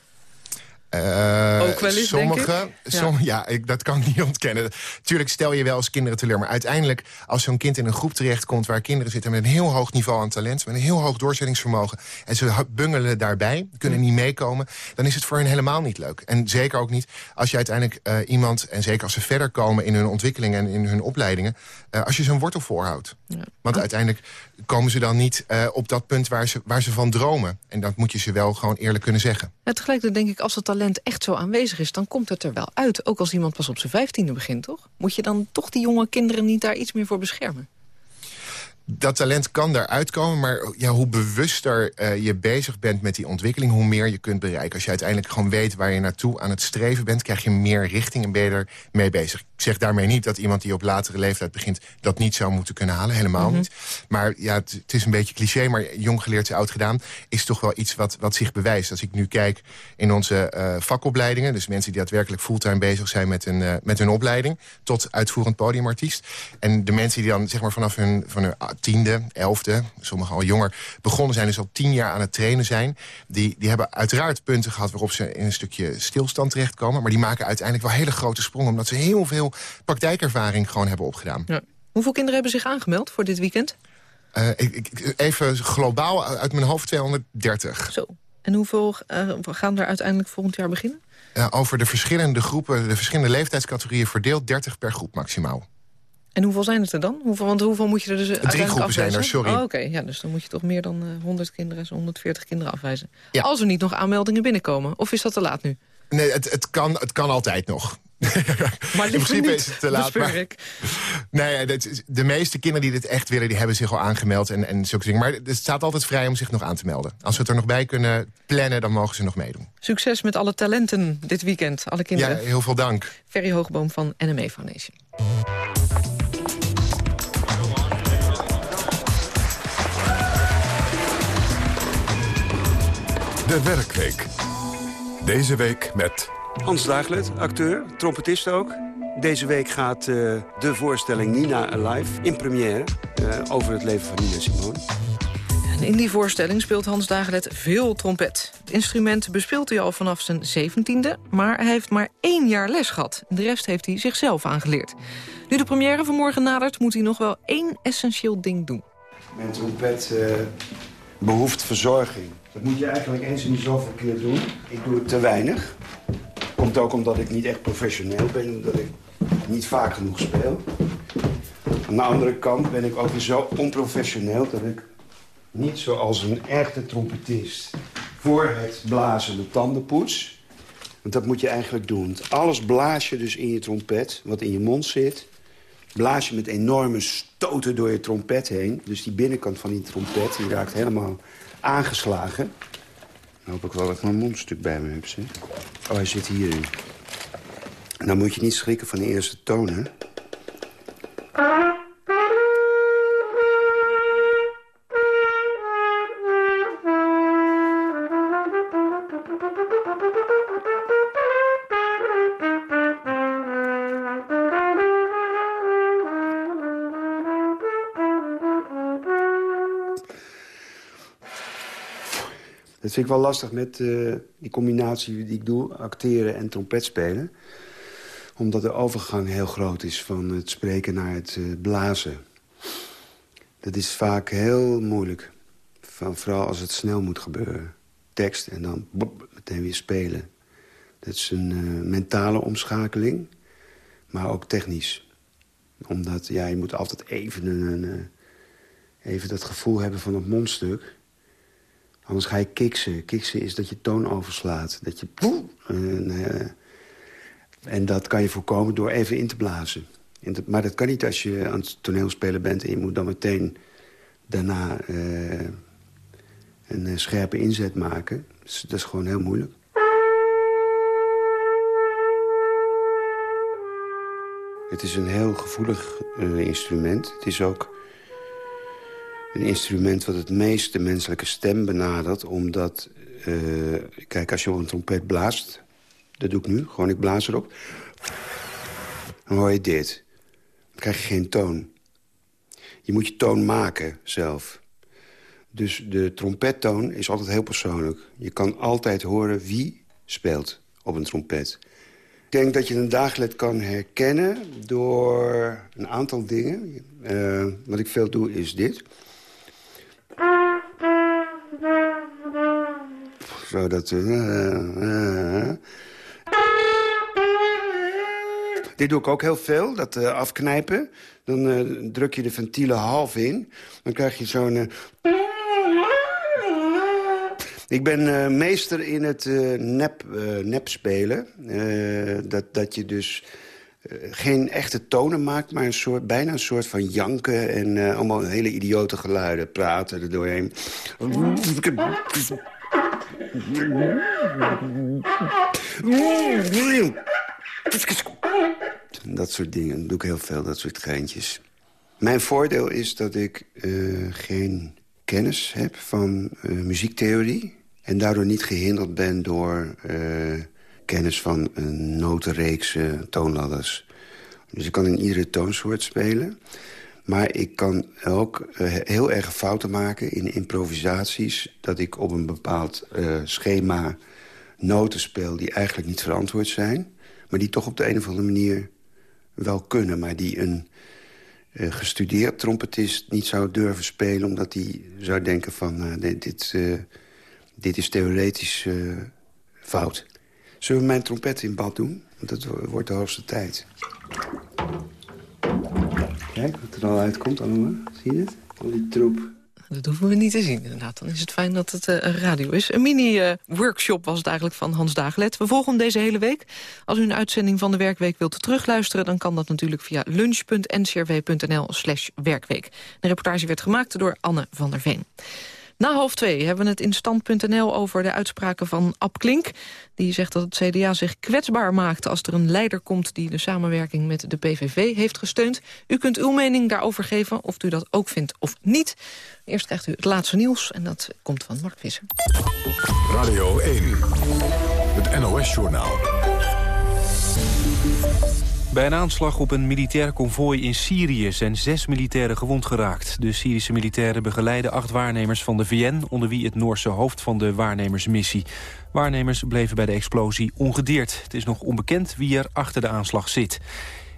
Uh,
Ook wel eens,
sommige,
denk ik. Ja.
Som, ja, ik, dat kan ik niet ontkennen. Tuurlijk stel je wel als kinderen teleur. Maar uiteindelijk, als zo'n kind in een groep terechtkomt... waar kinderen zitten met een heel hoog niveau aan talent... met een heel hoog doorzettingsvermogen... en ze bungelen daarbij, kunnen niet meekomen... dan is het voor hen helemaal niet leuk. En zeker ook niet als je uiteindelijk eh, iemand... en zeker als ze verder komen in hun ontwikkeling en in hun opleidingen... eh, als je ze een wortel voorhoudt. Want uiteindelijk komen ze dan niet op dat punt waar ze, waar ze van dromen. En dat moet je ze wel gewoon eerlijk kunnen zeggen.
Ja, tegelijkertijd denk ik, als het talent echt zo aanwezig is... dan komt het er wel uit. Ook als iemand pas op zijn vijftiende begint, toch? Moet je dan toch die jonge kinderen niet daar iets meer voor beschermen?
Dat talent kan daaruit komen, maar ja, hoe bewuster uh, je bezig bent met die ontwikkeling, hoe meer je kunt bereiken. Als je uiteindelijk gewoon weet waar je naartoe aan het streven bent, krijg je meer richting en ben je er mee bezig. Ik zeg daarmee niet dat iemand die op latere leeftijd begint dat niet zou moeten kunnen halen, helemaal
Mhm.
niet. Maar ja, het, het is een beetje cliché, maar jong geleerd is oud gedaan, is toch wel iets wat, wat zich bewijst. Als ik nu kijk in onze uh, vakopleidingen, dus mensen die daadwerkelijk fulltime bezig zijn met, een, uh, met hun opleiding, tot uitvoerend podiumartiest. En de mensen die dan zeg maar vanaf hun, van hun tiende, elfde, sommigen al jonger... begonnen zijn, dus al tien jaar aan het trainen zijn... die, die hebben uiteraard punten gehad waarop ze in een stukje stilstand terechtkomen... maar die maken uiteindelijk wel hele grote sprongen... omdat ze heel veel praktijkervaring gewoon hebben opgedaan.
Ja. Hoeveel kinderen hebben zich aangemeld voor dit weekend?
Uh, ik, ik, even globaal uit mijn hoofd 230.
Zo. En hoeveel uh, gaan er uiteindelijk volgend jaar beginnen?
Uh, over de verschillende groepen, de verschillende leeftijdscategorieën... verdeeld 30 per groep maximaal.
En hoeveel zijn het er dan? Hoeveel, want hoeveel moet je er dus
Drie groepen
afwijzen?
zijn er, sorry.
Oh, Oké, okay. ja, dus dan moet je toch meer dan uh, 100 kinderen, 140 kinderen afwijzen.
Ja.
Als er niet nog aanmeldingen binnenkomen. Of is dat te laat nu?
Nee, het, het, kan, het kan altijd nog.
Maar
in principe
niet,
is het te laat.
Maar... Ik.
Nee, het, de meeste kinderen die dit echt willen, die hebben zich al aangemeld en, en zulke dingen. Maar het staat altijd vrij om zich nog aan te melden. Als we het er nog bij kunnen plannen, dan mogen ze nog meedoen.
Succes met alle talenten dit weekend, alle kinderen.
Ja, heel veel dank.
Ferry Hoogboom van NME Foundation.
De Werkweek. Deze week met...
Hans Daaglet, acteur, trompetist ook. Deze week gaat uh, de voorstelling Nina Alive in première... Uh, over het leven van Nina Simone.
En in die voorstelling speelt Hans Dagelet veel trompet. Het instrument bespeelt hij al vanaf zijn zeventiende... maar hij heeft maar één jaar les gehad. De rest heeft hij zichzelf aangeleerd. Nu de première vanmorgen nadert, moet hij nog wel één essentieel ding doen.
Mijn trompet uh, behoeft verzorging. Dat moet je eigenlijk eens in de zoveel keer doen. Ik doe het te weinig. Komt ook omdat ik niet echt professioneel ben. Omdat ik niet vaak genoeg speel. Aan de andere kant ben ik ook zo onprofessioneel... dat ik niet zoals een echte trompetist... voor het blazen de tanden poets. Want dat moet je eigenlijk doen. Alles blaas je dus in je trompet, wat in je mond zit... blaas je met enorme stoten door je trompet heen. Dus die binnenkant van die trompet die raakt helemaal aangeslagen. Dan hoop ik wel dat ik mijn mondstuk bij me heb. Zeg. Oh, hij zit hierin. En dan moet je niet schrikken van de eerste tonen. Dat vind ik wel lastig met uh, die combinatie die ik doe, acteren en trompet spelen. Omdat de overgang heel groot is van het spreken naar het uh, blazen. Dat is vaak heel moeilijk. Van, vooral als het snel moet gebeuren. Tekst en dan meteen weer spelen. Dat is een uh, mentale omschakeling, maar ook technisch. Omdat ja, je moet altijd even, een, even dat gevoel hebben van het mondstuk... Anders ga je kiksen. Kiksen is dat je toon overslaat. Dat je... En, uh, en dat kan je voorkomen door even in te blazen. Maar dat kan niet als je aan het toneelspelen bent... en je moet dan meteen daarna uh, een scherpe inzet maken. Dus, dat is gewoon heel moeilijk. Het is een heel gevoelig instrument. Het is ook een instrument wat het meest de menselijke stem benadert... omdat kijk, als je op een trompet blaast... dat doe ik nu, gewoon ik blaas erop... dan hoor je dit. Dan krijg je geen toon. Je moet je toon maken zelf. Dus de trompettoon is altijd heel persoonlijk. Je kan altijd horen wie speelt op een trompet. Ik denk dat je een daaglet kan herkennen door een aantal dingen. Uh, wat ik veel doe is dit. Dat... Dit doe ik ook heel veel, dat afknijpen. Dan druk je de ventielen half in. Dan krijg je zo'n... Ik ben meester in het nep, nep spelen. dat, dat je dus geen echte tonen maakt, maar een soort, bijna een soort van janken... en allemaal hele idiote geluiden, praten er doorheen. Dat soort dingen, doe ik heel veel, dat soort geintjes. Mijn voordeel is dat ik geen kennis heb van uh, muziektheorie... en daardoor niet gehinderd ben door uh, kennis van een notenreeks toonladders. Dus ik kan in iedere toonsoort spelen. Maar ik kan ook heel erg fouten maken in improvisaties... dat ik op een bepaald schema noten speel die eigenlijk niet verantwoord zijn... maar die toch op de een of andere manier wel kunnen... maar die een uh, gestudeerd trompetist niet zou durven spelen... omdat hij zou denken van dit, uh, dit is theoretisch fout. Zullen we mijn trompet in bad doen? Want dat wordt de hoogste tijd. Kijk wat er al uitkomt allemaal. Zie je het? Al die troep.
Dat hoeven we niet te zien, inderdaad. Dan is het fijn dat het uh, radio is. Een mini-workshop was het eigenlijk van Hans Dagelet. We volgen hem deze hele week. Als u een uitzending van de Werkweek wilt terugluisteren... dan kan dat natuurlijk via lunch.ncrw.nl slash werkweek. De reportage werd gemaakt door Anne van der Veen. Na half twee hebben we het in stand.nl over de uitspraken van Ab Klink. Die zegt dat het CDA zich kwetsbaar maakt als er een leider komt... die de samenwerking met de PVV heeft gesteund. U kunt uw mening daarover geven, of u dat ook vindt of niet. Eerst krijgt u het laatste nieuws en dat komt van Mark Visser.
Radio 1, het NOS-journaal.
Bij een aanslag op een militair konvooi in Syrië zijn zes militairen gewond geraakt. De Syrische militairen begeleiden acht waarnemers van de VN... onder wie het Noorse hoofd van de waarnemersmissie. Waarnemers bleven bij de explosie ongedeerd. Het is nog onbekend wie er achter de aanslag zit.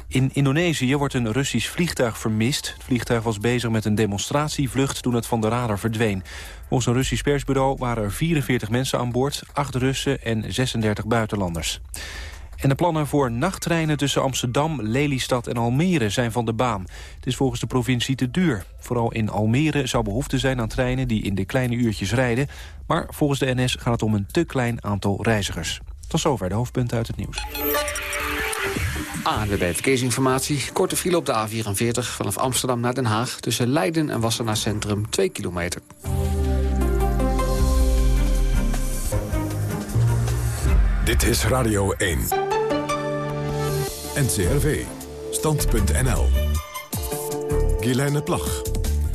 In Indonesië wordt een Russisch vliegtuig vermist. Het vliegtuig was bezig met een demonstratievlucht toen het van de radar verdween. Volgens een Russisch persbureau waren er 44 mensen aan boord, 8 Russen en 36 buitenlanders. En de plannen voor nachttreinen tussen Amsterdam, Lelystad en Almere zijn van de baan. Het is volgens de provincie te duur. Vooral in Almere zou behoefte zijn aan treinen die in de kleine uurtjes rijden. Maar volgens de NS gaat het om een te klein aantal reizigers. Tot zover de hoofdpunten uit het nieuws.
ANWB Verkeersinformatie. Korte file op de A44 vanaf Amsterdam naar Den Haag... tussen Leiden en Wassenaar Centrum 2 kilometer.
Dit is Radio 1. NCRV. Stand.nl. Guylaine Plag.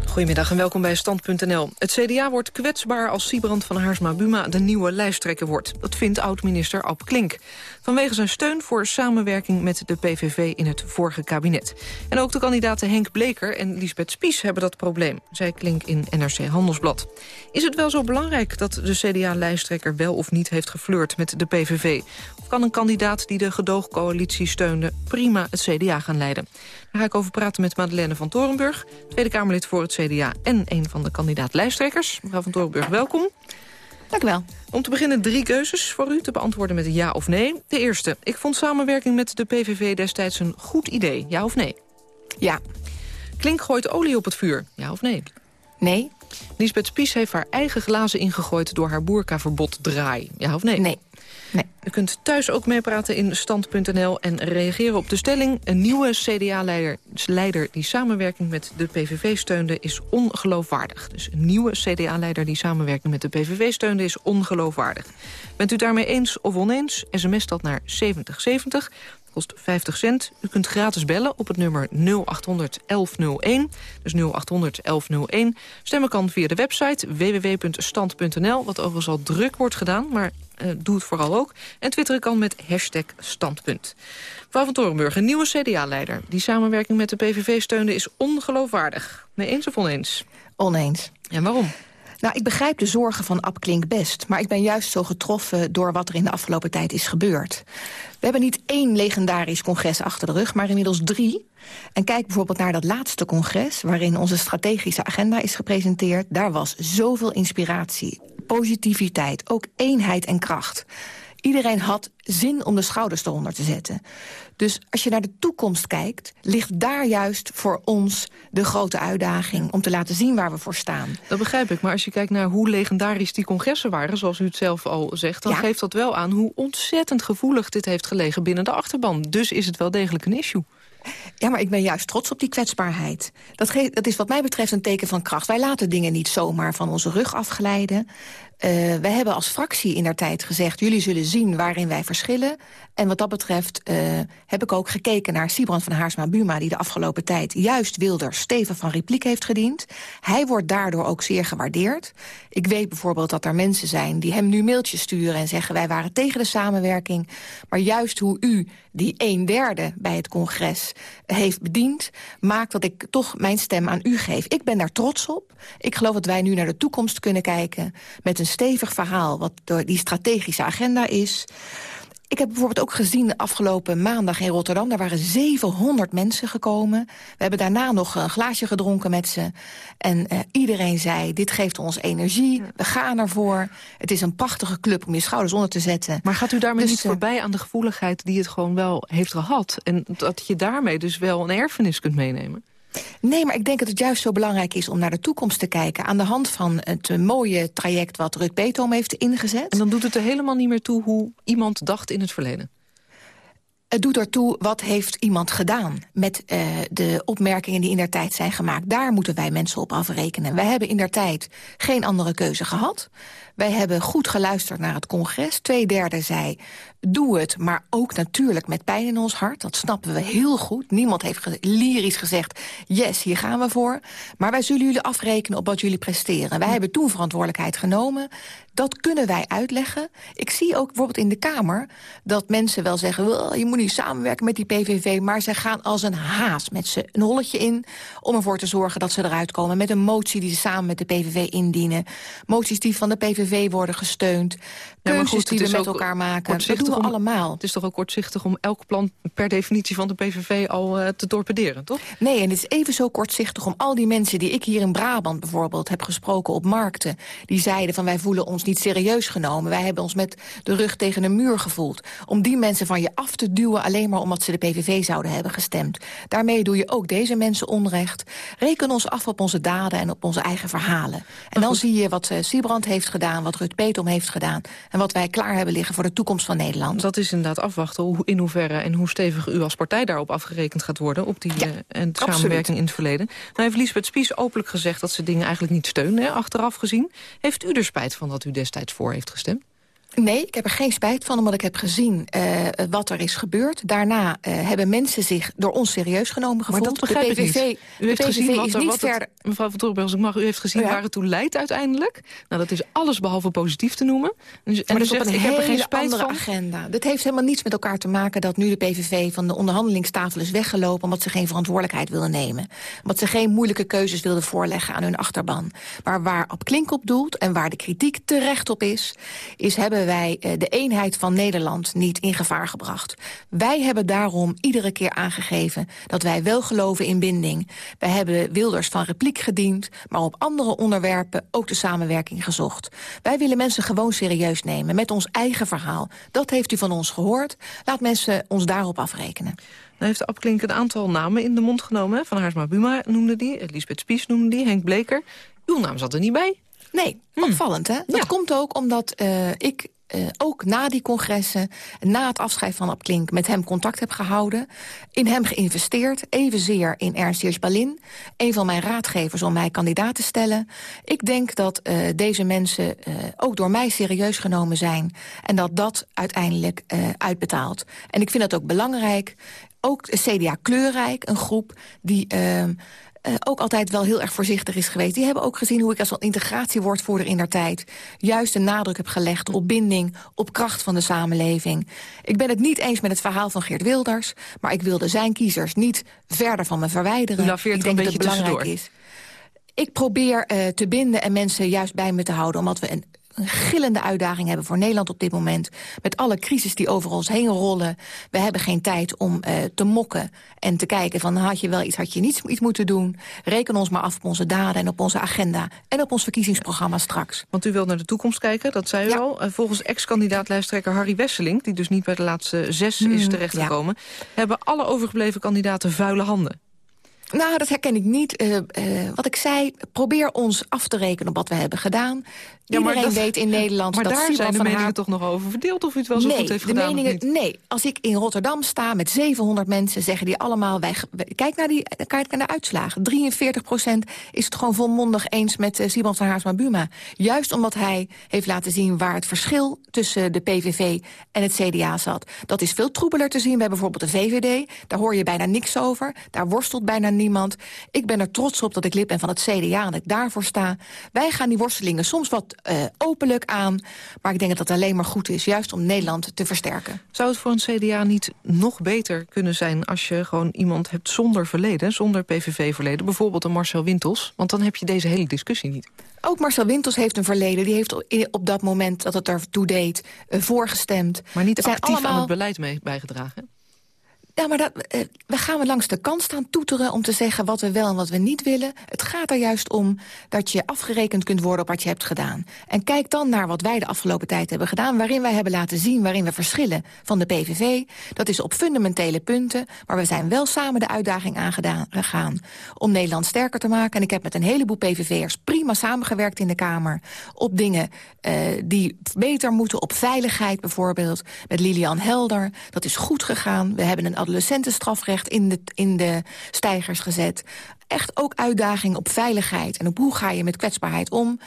Goedemiddag en welkom bij Stand.nl. Het CDA wordt kwetsbaar als Siebrand van Haarsma-Buma de nieuwe lijsttrekker wordt. Dat vindt oud-minister Ab Klink. Vanwege zijn steun voor samenwerking met de PVV in het vorige kabinet. En ook de kandidaten Henk Bleker en Lisbeth Spies hebben dat probleem. Zij Klink in NRC Handelsblad. Is het wel zo belangrijk dat de CDA-lijsttrekker wel of niet heeft geflirt met de PVV? Of kan een kandidaat die de gedoogcoalitie steunde prima het CDA gaan leiden? Daar ga ik over praten met Madeleine van Torenburg, Tweede Kamerlid voor het CDA en een van de kandidaat-lijsttrekkers. Mevrouw van Torenburg, welkom.
Dank u wel.
Om te beginnen drie keuzes voor u te beantwoorden met een ja of nee. De eerste, ik vond samenwerking met de PVV destijds een goed idee. Ja of nee?
Ja.
Klink gooit olie op het vuur. Ja of nee?
Nee.
Lisbeth Spies heeft haar eigen glazen ingegooid door haar boerkaverbod draai. Ja of nee?
Nee. Nee.
U kunt thuis ook meepraten in stand.nl en reageren op de stelling. Een nieuwe CDA-leider leider die samenwerking met de PVV steunde is ongeloofwaardig. Dus een nieuwe CDA-leider die samenwerking met de PVV steunde is ongeloofwaardig. Bent u daarmee eens of oneens? SMS dat naar 7070. Kost 50 cent. U kunt gratis bellen op het nummer 0800 1101. Dus 0800 1101. Stemmen kan via de website www.stand.nl... wat overigens al druk wordt gedaan, maar uh, doe het vooral ook. En twitteren kan met hashtag standpunt. Mevrouw van Torenburg, een nieuwe CDA-leider... die samenwerking met de PVV steunde is ongeloofwaardig. Mee eens of oneens?
Oneens.
En waarom?
Nou, ik begrijp de zorgen van Ab Klink best. Maar ik ben juist zo getroffen door wat er in de afgelopen tijd is gebeurd. We hebben niet één legendarisch congres achter de rug, maar inmiddels drie. En kijk bijvoorbeeld naar dat laatste congres... waarin onze strategische agenda is gepresenteerd. Daar was zoveel inspiratie, positiviteit, ook eenheid en kracht. Iedereen had zin om de schouders eronder te zetten. Dus als je naar de toekomst kijkt, ligt daar juist voor ons de grote uitdaging... om te laten zien waar we voor staan.
Dat begrijp ik, maar als je kijkt naar hoe legendarisch die congressen waren... zoals u het zelf al zegt, dan geeft dat wel aan hoe ontzettend gevoelig dit heeft gelegen binnen de achterban. Dus is het wel degelijk een issue.
Ja, maar ik ben juist trots op die kwetsbaarheid. Dat, dat is wat mij betreft een teken van kracht. Wij laten dingen niet zomaar van onze rug afglijden. Uh, wij hebben als fractie in der tijd gezegd... jullie zullen zien waarin wij verschillen. En wat dat betreft uh, heb ik ook gekeken naar Sibrand van Haarsma-Buma... die de afgelopen tijd juist Wilder Steven van repliek heeft gediend. Hij wordt daardoor ook zeer gewaardeerd. Ik weet bijvoorbeeld dat er mensen zijn die hem nu mailtjes sturen... en zeggen wij waren tegen de samenwerking. Maar juist hoe u die een derde bij het congres heeft bediend... maakt dat ik toch mijn stem aan u geef. Ik ben daar trots op. Ik geloof dat wij nu naar de toekomst kunnen kijken... met een stevig verhaal wat door die strategische agenda is... Ik heb bijvoorbeeld ook gezien afgelopen maandag in Rotterdam... daar waren 700 mensen gekomen. We hebben daarna nog een glaasje gedronken met ze. En uh, iedereen zei, dit geeft ons energie, we gaan ervoor. Het is een prachtige club om je schouders onder te zetten.
Maar gaat u daarmee dus, niet voorbij aan de gevoeligheid die het gewoon wel heeft gehad? En dat je daarmee dus wel een erfenis kunt meenemen?
Nee, maar ik denk dat het juist zo belangrijk is om naar de toekomst te kijken... aan de hand van het mooie traject wat Rut Petom heeft ingezet.
En dan doet het er helemaal niet meer toe hoe iemand dacht in het verleden?
Het doet ertoe wat heeft iemand gedaan met uh, de opmerkingen die in der tijd zijn gemaakt. Daar moeten wij mensen op afrekenen. Wij hebben in der tijd geen andere keuze gehad. Wij hebben goed geluisterd naar het congres. Twee derde zei, doe het, maar ook natuurlijk met pijn in ons hart. Dat snappen we heel goed. Niemand heeft ge lyrisch gezegd, yes, hier gaan we voor. Maar wij zullen jullie afrekenen op wat jullie presteren. Wij hebben toen verantwoordelijkheid genomen. Dat kunnen wij uitleggen. Ik zie ook bijvoorbeeld in de Kamer dat mensen wel zeggen... je moet niet samenwerken met die PVV... maar ze gaan als een haas met ze een holletje in... om ervoor te zorgen dat ze eruit komen met een motie... die ze samen met de PVV indienen. Moties die van de PVV worden gesteund. Keuzes goed, die we met elkaar maken. Dat doen we
om,
allemaal.
Het is toch ook kortzichtig om elk plan per definitie van de PVV al uh, te torpederen, toch?
Nee, en het is even zo kortzichtig om al die mensen... die ik hier in Brabant bijvoorbeeld heb gesproken op markten... die zeiden van wij voelen ons niet serieus genomen. Wij hebben ons met de rug tegen een muur gevoeld. Om die mensen van je af te duwen alleen maar omdat ze de PVV zouden hebben gestemd. Daarmee doe je ook deze mensen onrecht. Reken ons af op onze daden en op onze eigen verhalen. En dan zie je wat uh, Siebrand heeft gedaan, wat Rut Petom heeft gedaan... en wat wij klaar hebben liggen voor de toekomst van Nederland.
Dat is inderdaad afwachten hoe, in hoeverre en hoe stevig u als partij daarop afgerekend gaat worden... op die ja, uh, en samenwerking in het verleden. Nou heeft Lisbeth Spies openlijk gezegd dat ze dingen eigenlijk niet steunen, achteraf gezien. Heeft u er spijt van dat u destijds voor heeft gestemd?
Nee, ik heb er geen spijt van, omdat ik heb gezien uh, wat er is gebeurd. Daarna uh, hebben mensen zich door ons serieus genomen gevoeld.
Maar dat begrijp
de PVV,
ik niet. U heeft gezien wat
is
er,
niet
wat
verder...
Het, mevrouw van Torenberg, als ik mag, u heeft gezien
ja.
waar het toe leidt uiteindelijk. Nou, dat is alles behalve positief te noemen. Dus,
maar
en
dat
u
is op een
ik heb er
hele
geen spijt
andere
van.
agenda. Dit heeft helemaal niets met elkaar te maken dat nu de PVV van de onderhandelingstafel is weggelopen... omdat ze geen verantwoordelijkheid wilden nemen. Omdat ze geen moeilijke keuzes wilden voorleggen aan hun achterban. Maar waar op Klink op doelt en waar de kritiek terecht op is... is hebben wij uh, de eenheid van Nederland niet in gevaar gebracht. Wij hebben daarom iedere keer aangegeven dat wij wel geloven in binding. Wij hebben Wilders van repliek gediend, maar op andere onderwerpen ook de samenwerking gezocht. Wij willen mensen gewoon serieus nemen met ons eigen verhaal. Dat heeft u van ons gehoord. Laat mensen ons daarop afrekenen.
Dan heeft Abklink een aantal namen in de mond genomen. Van Haarsma Buma noemde die, Lisbeth Spies noemde die, Henk Bleker. Uw naam zat er niet bij.
Nee, opvallend hè? Dat
Ja.
komt ook omdat uh, ik uh, ook na die congressen, na het afscheid van Ab Klink... met hem contact heb gehouden, in hem geïnvesteerd... evenzeer in Ernst Heers Balin, een van mijn raadgevers om mij kandidaat te stellen. Ik denk dat uh, deze mensen uh, ook door mij serieus genomen zijn... en dat dat uiteindelijk uitbetaalt. En ik vind dat ook belangrijk. Ook CDA Kleurrijk, een groep die... Uh, ook altijd wel heel erg voorzichtig is geweest. Die hebben ook gezien hoe ik als integratiewoordvoerder in der tijd... juist een nadruk heb gelegd op binding, op kracht van de samenleving. Ik ben het niet eens met het verhaal van Geert Wilders... maar ik wilde zijn kiezers niet verder van me verwijderen.
ik denk dat het belangrijk is.
Ik probeer uh, te binden en mensen juist bij me te houden... omdat we een een gillende uitdaging hebben voor Nederland op dit moment. Met alle crisis die over ons heen rollen. We hebben geen tijd om uh, te mokken en te kijken van... had je wel iets, had je niet iets moeten doen. Reken ons maar af op onze daden en op onze agenda... en op ons verkiezingsprogramma straks.
Want u wilt naar de toekomst kijken, dat zei u al. Uh, volgens ex-kandidaat lijsttrekker Harry Wesseling... die dus niet bij de laatste zes hmm, is terechtgekomen... Ja. hebben alle overgebleven kandidaten vuile handen.
Nou, dat herken ik niet. Uh, uh, wat ik zei, probeer ons af te rekenen op wat we hebben gedaan. Ja, Iedereen dat, weet in Nederland
maar
dat
daar zijn de meningen haar... toch nog over verdeeld of u het wel zo
nee,
goed heeft
de
gedaan
meningen, Nee, als ik in Rotterdam sta met 700 mensen... zeggen die allemaal, wij, kijk, naar die, kijk naar de uitslagen. 43% is het gewoon volmondig eens met uh, Simon van Haarsma-Buma. Juist omdat hij heeft laten zien waar het verschil... tussen de PVV en het CDA zat. Dat is veel troebeler te zien bij bijvoorbeeld de VVD. Daar hoor je bijna niks over. Daar worstelt bijna niemand. Ik ben er trots op dat ik lid ben van het CDA en dat ik daarvoor sta. Wij gaan die worstelingen soms wat uh, openlijk aan. Maar ik denk dat dat alleen maar goed is, juist om Nederland te versterken.
Zou het voor een CDA niet nog beter kunnen zijn... als je gewoon iemand hebt zonder verleden, zonder PVV-verleden... bijvoorbeeld een Marcel Wintels, want dan heb je deze hele discussie niet.
Ook Marcel Wintels heeft een verleden. Die heeft op dat moment dat het ertoe deed uh, voorgestemd.
Maar niet actief allemaal... aan het beleid mee bijgedragen?
Ja, maar dat, uh, we gaan we langs de kant staan toeteren om te zeggen wat we wel en wat we niet willen. Het gaat er juist om dat je afgerekend kunt worden op wat je hebt gedaan. En kijk dan naar wat wij de afgelopen tijd hebben gedaan... waarin wij hebben laten zien waarin we verschillen van de PVV. Dat is op fundamentele punten, maar we zijn wel samen de uitdaging aangegaan... om Nederland sterker te maken. En ik heb met een heleboel PVV'ers prima samengewerkt in de Kamer... op dingen uh, die beter moeten, op veiligheid bijvoorbeeld. Met Lilian Helder, dat is goed gegaan. We hebben een adolescentenstrafrecht in de, in de stijgers gezet. Echt ook uitdaging op veiligheid en op hoe ga je met kwetsbaarheid om.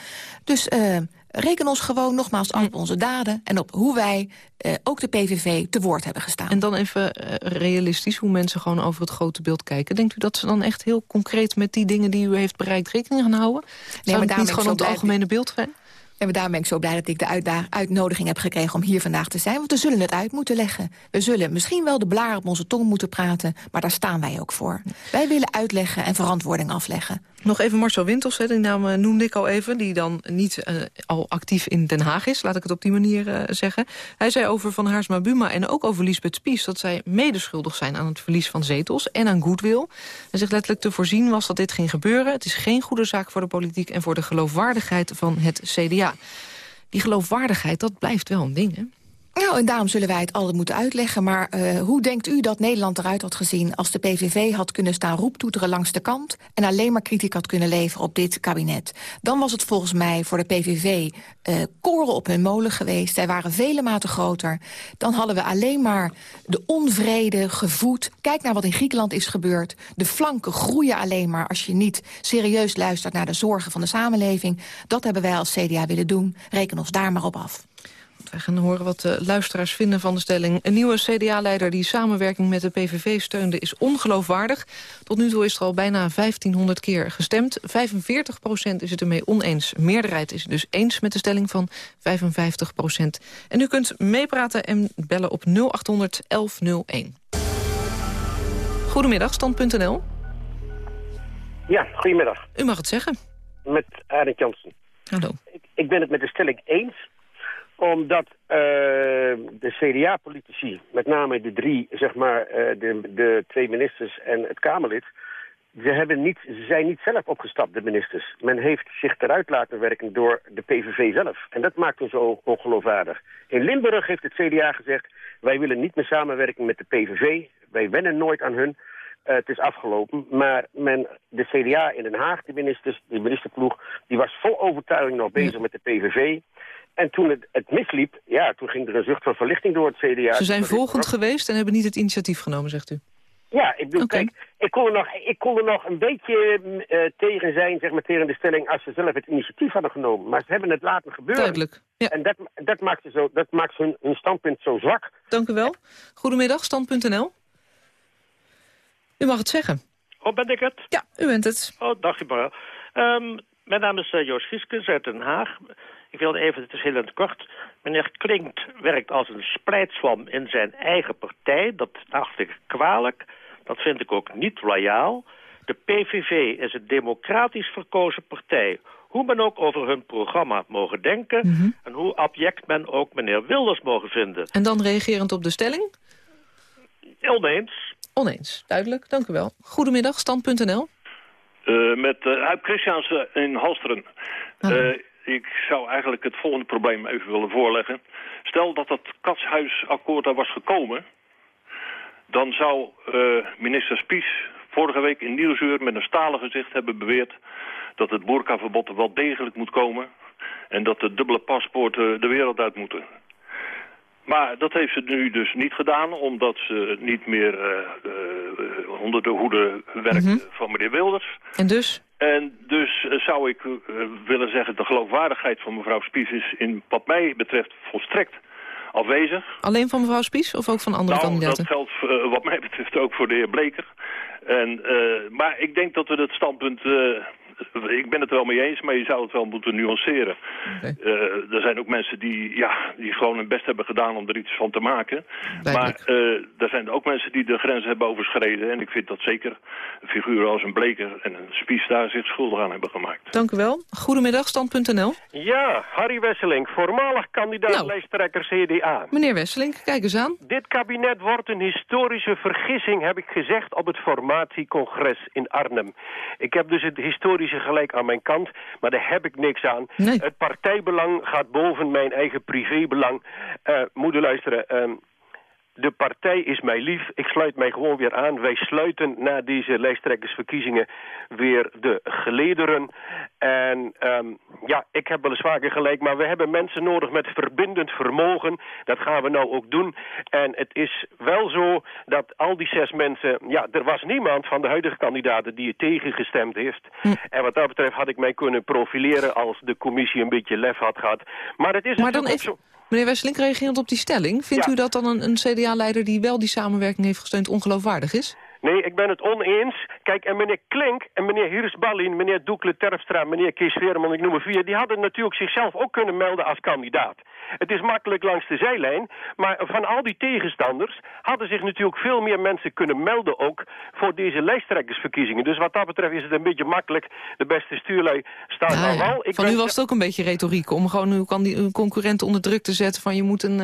Dus uh, reken ons gewoon nogmaals af op onze daden... en op hoe wij uh, ook de PVV te woord hebben gestaan.
En dan even uh, realistisch, hoe mensen gewoon over het grote beeld kijken. Denkt u dat ze dan echt heel concreet met die dingen die u heeft bereikt... rekening gaan houden? Nee, maar niet gewoon op het algemene beeld zijn?
En daarom ben ik zo blij dat ik de uitnodiging heb gekregen om hier vandaag te zijn. Want we zullen het uit moeten leggen. We zullen misschien wel de blaar op onze tong moeten praten, maar daar staan wij ook voor. Wij willen uitleggen en verantwoording afleggen.
Nog even Marcel Wintels, die naam eh, noemde ik al even... die dan niet uh, al actief in Den Haag is, laat ik het op die manier uh, zeggen. Hij zei over Van Haarsma Buma en ook over Lisbeth Spies... dat zij medeschuldig zijn aan het verlies van zetels en aan goodwill. En zich letterlijk te voorzien was dat dit ging gebeuren. Het is geen goede zaak voor de politiek en voor de geloofwaardigheid van het CDA. Die geloofwaardigheid, dat blijft wel een ding, hè?
Nou, en daarom zullen wij het altijd moeten uitleggen. Maar uh, hoe denkt u dat Nederland eruit had gezien... als de PVV had kunnen staan roeptoeteren langs de kant... en alleen maar kritiek had kunnen leveren op dit kabinet? Dan was het volgens mij voor de PVV uh, koren op hun molen geweest. Zij waren vele maten groter. Dan hadden we alleen maar de onvrede gevoed. Kijk naar wat in Griekenland is gebeurd. De flanken groeien alleen maar als je niet serieus luistert... naar de zorgen van de samenleving. Dat hebben wij als CDA willen doen. Reken ons daar maar op af.
Wij gaan horen wat de luisteraars vinden van de stelling. Een nieuwe CDA-leider die samenwerking met de PVV steunde is ongeloofwaardig. Tot nu toe is er al bijna 1500 keer gestemd. 45 procent is het ermee oneens. Meerderheid is het dus eens met de stelling van 55 procent. En u kunt meepraten en bellen op 0800 1101. Goedemiddag, stand.nl.
Ja, goedemiddag.
U mag het zeggen.
Met Arend Jansen.
Hallo.
Ik, ik ben het met de stelling eens omdat uh, de CDA-politici, met name de drie, zeg maar, uh, de, de twee ministers en het Kamerlid... Ze, hebben niet, ze zijn niet zelf opgestapt, de ministers. Men heeft zich eruit laten werken door de PVV zelf. En dat maakt ons zo ongeloofwaardig. In Limburg heeft het CDA gezegd... wij willen niet meer samenwerken met de PVV. Wij wennen nooit aan hun. Uh, het is afgelopen. Maar men, de CDA in Den Haag, de, ministers, de ministerploeg... die was vol overtuiging nog bezig met de PVV. En toen het, het misliep, ja, toen ging er een zucht van verlichting door het CDA.
Ze zijn volgend geweest en hebben niet het initiatief genomen, zegt u.
Ja, ik bedoel, kijk, ik kon, er nog, ik kon er nog een beetje uh, tegen zijn, zeg maar, tegen de stelling... als ze zelf het initiatief hadden genomen. Maar ze hebben het laten gebeuren.
Duidelijk, ja.
En dat, dat maakt, ze zo, dat maakt hun, hun standpunt zo zwak.
Dank u wel. Goedemiddag, stand.nl. U mag het zeggen.
Oh, ben ik het?
Ja, u bent het.
Oh, dag je um, Mijn naam is uh, Joost Gieskens uit Den Haag. Ik wilde even, het is heel in het kort. Meneer Klinkt werkt als een splijtswam in zijn eigen partij. Dat dacht ik kwalijk. Dat vind ik ook niet loyaal. De PVV is een democratisch verkozen partij. Hoe men ook over hun programma mogen denken...
Mhm.
en hoe abject men ook meneer Wilders mogen vinden.
En dan reagerend op de stelling?
Oneens.
Oneens, duidelijk. Dank u wel. Goedemiddag, stand.nl.
Uh, met uh, Huip Christians in Halsteren. Uh, ik zou eigenlijk het volgende probleem even willen voorleggen. Stel dat dat katshuisakkoord daar was gekomen... dan zou uh, minister Spies vorige week in Nieuwsuur met een stalen gezicht hebben beweerd... dat het boerkaverbod er wel degelijk moet komen... en dat de dubbele paspoorten de wereld uit moeten. Maar dat heeft ze nu dus niet gedaan, omdat ze niet meer uh, uh, onder de hoede werkt
Mhm.
van meneer Wilders.
En dus?
En dus uh, zou ik willen zeggen, de geloofwaardigheid van mevrouw Spies is in wat mij betreft volstrekt afwezig.
Alleen van mevrouw Spies of ook van andere
nou,
kandidaten?
dat geldt wat mij betreft ook voor de heer Bleker. En, maar ik denk dat we het standpunt ik ben het er wel mee eens, maar je zou het wel moeten nuanceren.
Okay.
Uh, er zijn ook mensen die, ja, die gewoon hun best hebben gedaan om er iets van te maken. Maar uh, er zijn ook mensen die de grens hebben overschreden. En ik vind dat zeker figuren als een Bleker en een Spies daar zich schuldig aan hebben gemaakt.
Dank u wel. Goedemiddag, stand.nl.
Ja, Harry Wesseling, voormalig kandidaat
nou.
lijsttrekker CDA.
Meneer Wesseling, kijk eens aan.
Dit kabinet wordt een historische vergissing, heb ik gezegd, op het formatiecongres in Arnhem. Ik heb dus het historische gelijk aan mijn kant, maar daar heb ik niks aan.
Nee.
Het partijbelang gaat boven mijn eigen privébelang. Uh, moet u luisteren, uh, de partij is mij lief. Ik sluit mij gewoon weer aan. Wij sluiten na deze lijsttrekkersverkiezingen weer de gelederen. En um, ja, ik heb wel eens vaker gelijk, maar we hebben mensen nodig met verbindend vermogen. Dat gaan we nou ook doen. En het is wel zo dat al die zes mensen... Ja, er was niemand van de huidige kandidaten die het tegengestemd heeft.
Hm.
En wat dat betreft had ik mij kunnen profileren als de commissie een beetje lef had gehad. Maar het is
maar dan
even...
Zo... Meneer Wesseling, reagerend op die stelling... vindt
ja.
u dat dan een, een CDA-leider die wel die samenwerking heeft gesteund ongeloofwaardig is?
Nee, ik ben het oneens. Kijk, en meneer Klink en meneer Hirsballin, meneer Doekle Terpstra, meneer Kees Veerman, ik noem er vier... die hadden natuurlijk zichzelf ook kunnen melden als kandidaat. Het is makkelijk langs de zijlijn, maar van al die tegenstanders... hadden zich natuurlijk veel meer mensen kunnen melden ook voor deze lijsttrekkersverkiezingen. Dus wat dat betreft is het een beetje makkelijk. De beste stuurlui staat
ja.
wel.
Ik van ben... u was het ook een beetje retoriek om gewoon uw, uw concurrent onder druk te zetten... van je moet een,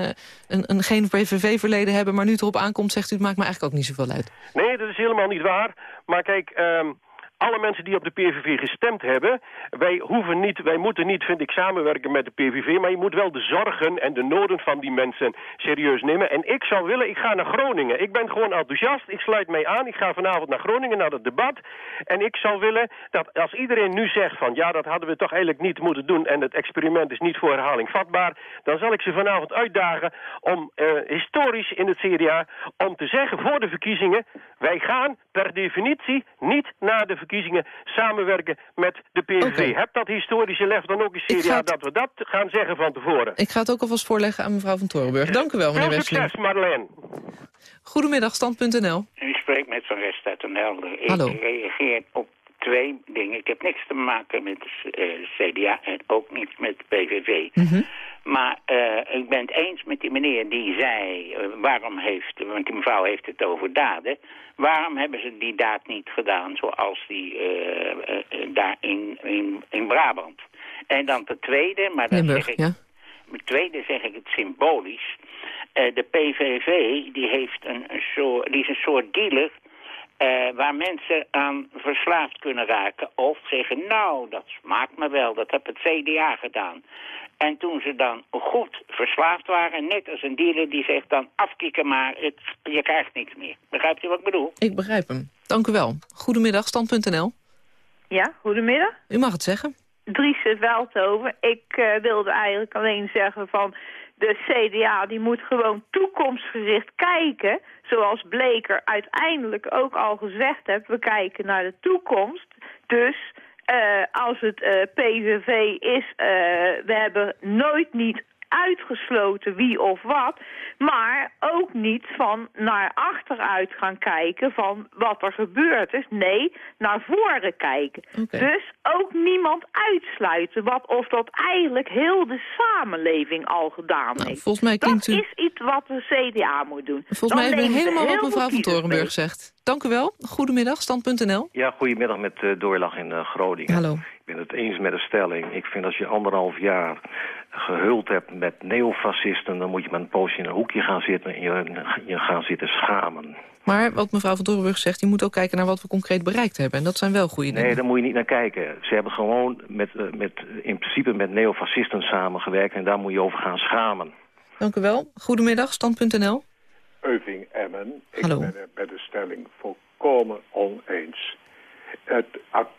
een, een geen PVV-verleden hebben, maar nu het erop aankomt... zegt u het maakt me eigenlijk ook niet zoveel uit.
Nee, dat is helemaal niet waar. Maar kijk... Um, alle mensen die op de PVV gestemd hebben... wij hoeven niet, wij moeten niet, vind ik, samenwerken met de PVV... maar je moet wel de zorgen en de noden van die mensen serieus nemen. En ik zou willen, ik ga naar Groningen. Ik ben gewoon enthousiast, ik sluit mij aan. Ik ga vanavond naar Groningen, naar het debat. En ik zou willen dat als iedereen nu zegt van... ja, dat hadden we toch eigenlijk niet moeten doen... en het experiment is niet voor herhaling vatbaar... dan zal ik ze vanavond uitdagen om uh, historisch in het CDA... om te zeggen voor de verkiezingen... wij gaan per definitie niet naar de verkiezingen samenwerken met de PVV. Okay. Heb dat historische lef dan ook in CDA het... dat we dat gaan zeggen van tevoren?
Ik ga het ook alvast voorleggen aan mevrouw van Torenburg. Dank u wel, meneer Westling.
succes, Marleen.
Goedemiddag, stand.nl.
U spreekt met Van Rest uit Den Helder.
Hallo.
Ik reageer op twee dingen. Ik heb niks te maken met de uh, CDA en ook niets met de PVV.
Mm -hmm.
Maar uh, ik ben het eens met die meneer die zei... Uh, waarom heeft, want die mevrouw heeft het over daden... waarom hebben ze die daad niet gedaan zoals die uh, daar in, in, in Brabant? En dan de tweede, maar dan zeg ik...
Ja.
Met tweede zeg ik het symbolisch. de PVV die heeft een, een soort, die is een soort dealer... Uh, waar mensen aan verslaafd kunnen raken. Of zeggen, nou, dat smaakt me wel, dat heb het CDA gedaan. En toen ze dan goed verslaafd waren, net als een dealer die zegt dan... afkikken maar, het, je krijgt niks meer. Begrijpt u wat ik bedoel?
Ik begrijp hem. Dank u wel. Goedemiddag, stand.nl.
Ja, goedemiddag.
U mag het zeggen.
Driese Veldhoven. Ik uh, wilde eigenlijk alleen zeggen van de CDA die moet gewoon toekomstgericht kijken. Zoals Bleker uiteindelijk ook al gezegd heeft, we kijken naar de toekomst. Dus uh, als het uh, PVV is, uh, we hebben nooit niet uitgesloten wie of wat, maar ook niet van naar achteruit gaan kijken van wat er gebeurd is. Nee, naar voren kijken.
Okay.
Dus ook niemand uitsluiten, wat of dat eigenlijk heel de samenleving al gedaan
Nou,
heeft.
volgens mij klinkt
dat
u-
is iets wat de CDA moet doen.
Volgens
Dan
mij hebben we helemaal wat mevrouw van Torenburg
mee.
zegt. Dank u wel. Goedemiddag, stand.nl.
Ja, goedemiddag met uh, Doorlag in uh, Groningen.
Hallo.
Ik ben het eens met de stelling. Ik vind als je anderhalf jaar gehuld hebt met neofascisten... dan moet je met een poosje in een hoekje gaan zitten en je, je gaan zitten schamen.
Maar wat mevrouw van Torenburg zegt, je moet ook kijken naar wat we concreet bereikt hebben. En dat zijn wel goede dingen.
Nee, daar moet je niet naar kijken. Ze hebben gewoon met, uh, met, in principe met neofascisten samengewerkt... en daar moet je over gaan schamen.
Dank u wel. Goedemiddag, stand.nl.
Euving Emmen. Ik
Hallo.
ben het met de stelling volkomen oneens. Het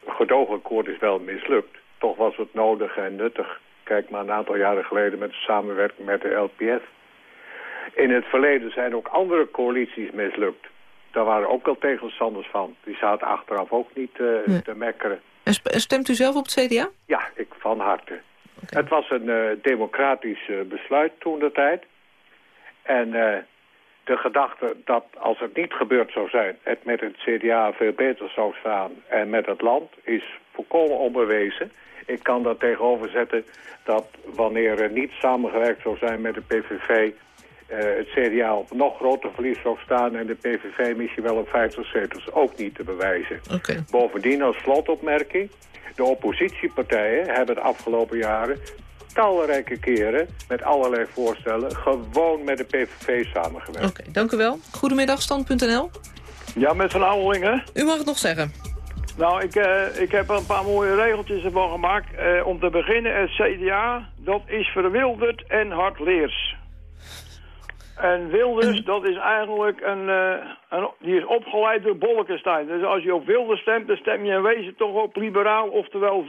gedoogakkoord is wel mislukt. Toch was het nodig en nuttig. Kijk maar een aantal jaren geleden met de samenwerking met de LPF. In het verleden zijn ook andere coalities mislukt. Daar waren ook al tegenstanders van. Die zaten achteraf ook niet uh,
Nee.
te mekkeren.
En stemt u zelf op het CDA?
Ja, ik van harte. Het was een uh, democratisch uh, besluit toen de tijd. En uh, de gedachte dat als het niet gebeurd zou zijn... het met het CDA veel beter zou staan en met het land... is volkomen onbewezen. Ik kan daar tegenover zetten dat wanneer er niet samengewerkt zou zijn met de PVV... Uh, het CDA op nog groter verlies zou staan... en de PVV misschien wel op 50 zetels ook niet te bewijzen.
Okay.
Bovendien als slotopmerking... de oppositiepartijen hebben de afgelopen jaren talrijke keren met allerlei voorstellen gewoon met de PVV samengewerkt.
Oké, okay, dank u wel. Goedemiddag, stand.nl.
Ja, met Van Ouwelingen.
U mag het nog zeggen.
Nou, ik, uh, ik heb een paar mooie regeltjes ervan gemaakt. Uh, om te beginnen, het CDA, dat is verwilderd en hardleers. En Wilders, dat is eigenlijk een, uh, een, die is opgeleid door Bolkestein. Dus als je op Wilders stemt, dan stem je in wezen toch op liberaal, oftewel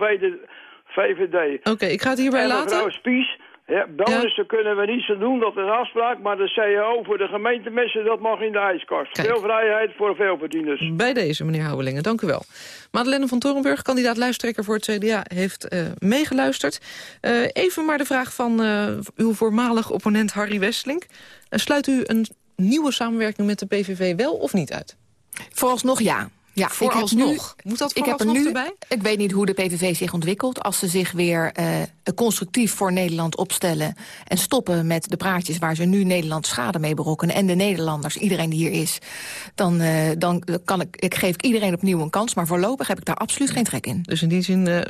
VVD.
Oké, okay, ik ga het hierbij
en
laten.
mevrouw Spies, ja, bonussen ja. kunnen we niet zo doen, dat is afspraak. Maar de CEO voor de gemeentemessen, dat mag in de ijskast.
Kijk.
Veel vrijheid voor veel verdieners.
Bij deze, meneer Houwelingen, dank u wel. Madeleine van Torenburg, kandidaat lijsttrekker voor het CDA, heeft uh, meegeluisterd. Uh, even maar de vraag van uh, uw voormalig opponent Harry Westlink. sluit u een nieuwe samenwerking met de PVV wel of niet uit?
Vooralsnog ja. Ja,
vooralsnog. Moet dat
ik heb er nu,
erbij?
Ik weet niet hoe de PVV zich ontwikkelt. Als ze zich weer uh, constructief voor Nederland opstellen... en stoppen met de praatjes waar ze nu Nederland schade mee berokkenen... en de Nederlanders, iedereen die hier is... dan, uh, dan kan ik, ik geef ik iedereen opnieuw een kans. Maar voorlopig heb ik daar absoluut geen trek in.
Dus in die zin uh,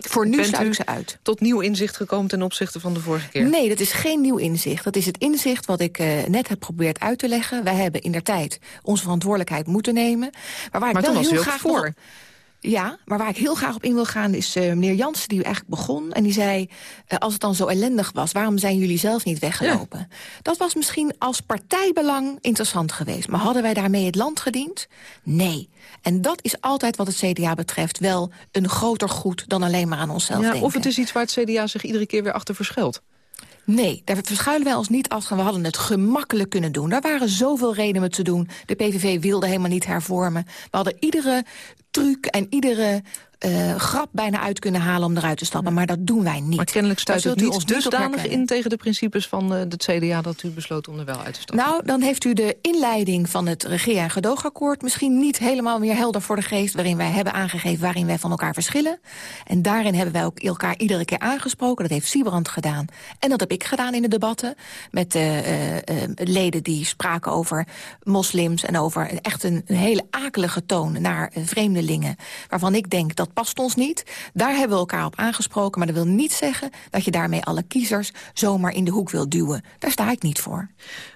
voor nu sluit ik ze uit.
tot nieuw inzicht gekomen ten opzichte van de vorige keer?
Nee, dat is geen nieuw inzicht. Dat is het inzicht wat ik net heb geprobeerd uit te leggen. Wij hebben in der tijd onze verantwoordelijkheid moeten nemen. Maar waar
maar
ik wel
was
heel graag
voor.
Nog, ja, maar waar ik heel graag op in wil gaan is uh, meneer Jansen die eigenlijk begon. En die zei, uh, als het dan zo ellendig was, waarom zijn jullie zelf niet weggelopen? Ja. Dat was misschien als partijbelang interessant geweest. Maar hadden wij daarmee het land gediend? Nee. En dat is altijd wat het CDA betreft wel een groter goed dan alleen maar aan onszelf
ja,
denken.
Of het is iets waar het CDA zich iedere keer weer achter verschuilt.
Nee, daar verschuilen wij ons niet achter. We hadden het gemakkelijk kunnen doen. Daar waren zoveel redenen te doen. De PVV wilde helemaal niet hervormen. We hadden iedere truc en iedere uh, grap bijna uit kunnen halen om eruit te stappen. Maar dat doen wij niet.
Maar kennelijk stuit het niet
ons
dusdanig in tegen de principes van uh, het CDA... dat u besloot om er wel uit te stappen.
Nou, dan heeft u de inleiding van het regeer- en gedoogakkoord... misschien niet helemaal meer helder voor de geest... waarin wij hebben aangegeven waarin wij van elkaar verschillen. En daarin hebben wij ook elkaar iedere keer aangesproken. Dat heeft Siebrand gedaan. En dat heb ik gedaan in de debatten. Met uh, leden die spraken over moslims... en over echt een, een hele akelige toon naar waarvan ik denk dat past ons niet. Daar hebben we elkaar op aangesproken. Maar dat wil niet zeggen dat je daarmee alle kiezers zomaar in de hoek wil duwen. Daar sta ik niet voor.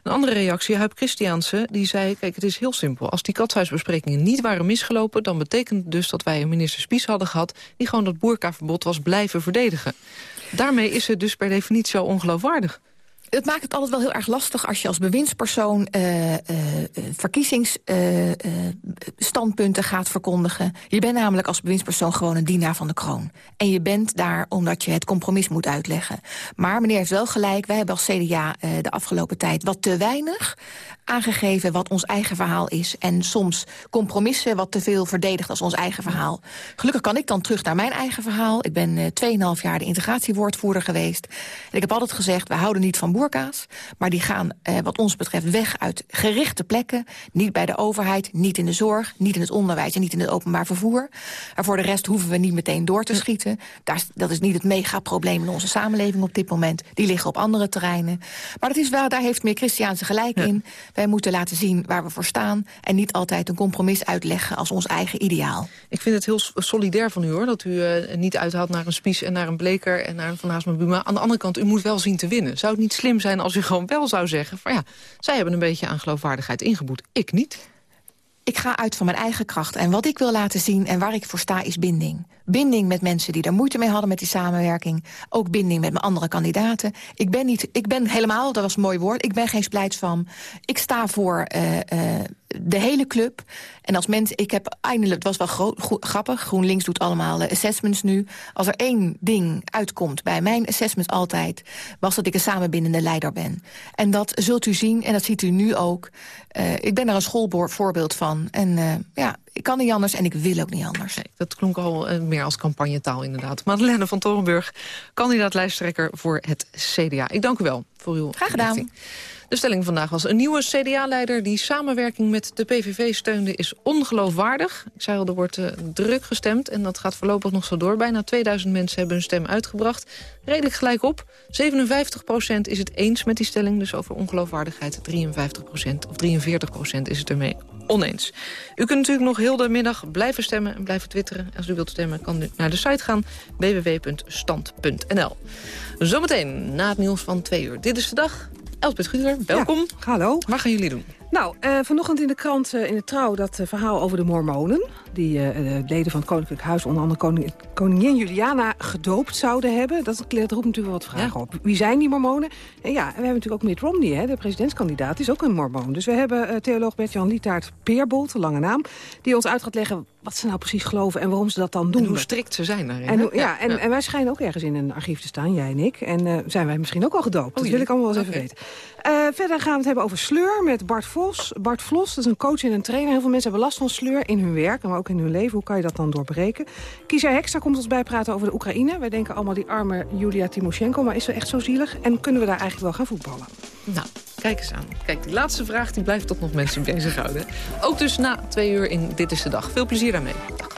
Een andere reactie, Huip Christiaanse, die zei... kijk, het is heel simpel. Als die katshuisbesprekingen niet waren misgelopen... dan betekent dus dat wij een minister Spies hadden gehad... die gewoon dat boerkaverbod was blijven verdedigen. Daarmee is het dus per definitie zo ongeloofwaardig.
Het maakt het altijd wel heel erg lastig als je als bewindspersoon uh, uh, verkiezingsstandpunten gaat verkondigen. Je bent namelijk als bewindspersoon gewoon een dienaar van de kroon. En je bent daar omdat je het compromis moet uitleggen. Maar meneer heeft wel gelijk, wij hebben als CDA de afgelopen tijd wat te weinig aangegeven wat ons eigen verhaal is. En soms compromissen wat te veel verdedigd als ons eigen verhaal. Gelukkig kan ik dan terug naar mijn eigen verhaal. Ik ben uh, 2,5 jaar de integratiewoordvoerder geweest. En ik heb altijd gezegd, we houden niet van boerka's. Maar die gaan eh, wat ons betreft weg uit gerichte plekken. Niet bij de overheid, niet in de zorg, niet in het onderwijs... en niet in het openbaar vervoer. En voor de rest hoeven we niet meteen door te schieten. Daar, dat is niet het megaprobleem in onze samenleving op dit moment. Die liggen op andere terreinen. Maar dat is wel, daar heeft meer Christiaanse gelijk in. Wij moeten laten zien waar we voor staan... en niet altijd een compromis uitleggen als ons eigen ideaal.
Ik vind het heel solidair van u, hoor. Dat u uh, niet uithaalt naar een Spies en naar een Bleker... en naar een Van Haasma Buma. Aan de andere kant, u moet wel zien te winnen. Zou het niet slim zijn als u gewoon wel zou zeggen... van ja, zij hebben een beetje aan geloofwaardigheid ingeboet. Ik niet.
Ik ga uit van mijn eigen kracht. En wat ik wil laten zien en waar ik voor sta is binding. Binding met mensen die er moeite mee hadden met die samenwerking. Ook binding met mijn andere kandidaten. Ik ben, niet, ik ben helemaal, dat was een mooi woord, ik ben geen splijtsvam. Ik sta voor uh, uh, de hele club. En als mens, ik heb eindelijk, het was wel groot, grappig, GroenLinks doet allemaal uh, assessments nu. Als er één ding uitkomt bij mijn assessments altijd... was dat ik een samenbindende leider ben. En dat zult u zien, en dat ziet u nu ook. Uh, ik ben daar een schoolvoorbeeld van. En uh, ja, ik kan niet anders en ik wil ook niet anders.
Nee, dat klonk al uh, meer als campagnetaal inderdaad. Madeleine van Torenburg, kandidaat lijsttrekker voor het CDA. Ik dank u wel voor uw
Graag gedaan.
Richting. De stelling vandaag was... een nieuwe CDA-leider die samenwerking met de PVV steunde... is ongeloofwaardig. Ik zei al, er wordt uh, druk gestemd en dat gaat voorlopig nog zo door. Bijna 2000 mensen hebben hun stem uitgebracht. Redelijk gelijk op. 57% is het eens met die stelling, dus over ongeloofwaardigheid. 53% of 43% is het ermee oneens. U kunt natuurlijk nog heel de middag blijven stemmen en blijven twitteren. Als u wilt stemmen kan u naar de site gaan www.stand.nl. Zometeen na het nieuws van twee uur. Dit is de dag. Elspeth Guder, welkom.
Ja, hallo.
Wat gaan jullie doen?
Nou, uh, vanochtend in de krant, uh, in de trouw, dat uh, verhaal over de mormonen. Die leden van het Koninklijk Huis, onder andere koning, koningin Juliana, gedoopt zouden hebben. Dat, dat roept natuurlijk wat vragen ja. op. Wie zijn die mormonen? En ja, we hebben natuurlijk ook Mitt Romney, hè, de presidentskandidaat, is ook een mormoon. Dus we hebben theoloog Bert-Jan Lietaert Peerbolt, een lange naam, die ons uit gaat leggen wat ze nou precies geloven en waarom ze dat dan doen.
En hoe strikt ze zijn daarin.
En, ja, ja, en, ja. en, wij schijnen ook ergens in een archief te staan, jij en ik. En zijn wij misschien ook al gedoopt. Oh, dat wil ik allemaal wel eens okay. even weten. verder gaan we het hebben over sleur met Bart Vos. Bart Vlos, dat is een coach en een trainer. Heel veel mensen hebben last van sleur in hun werk, maar ook in hun leven. Hoe kan je dat dan doorbreken? Kiesja Heksta komt ons bijpraten over de Oekraïne. Wij denken allemaal die arme Julia Timoshenko, maar is ze echt zo zielig? En kunnen we daar eigenlijk wel gaan voetballen?
Nou, kijk eens aan. Kijk, die laatste vraag die blijft toch nog mensen bezighouden. Ook dus na twee uur in Dit is de Dag. Veel plezier daarmee. Dag.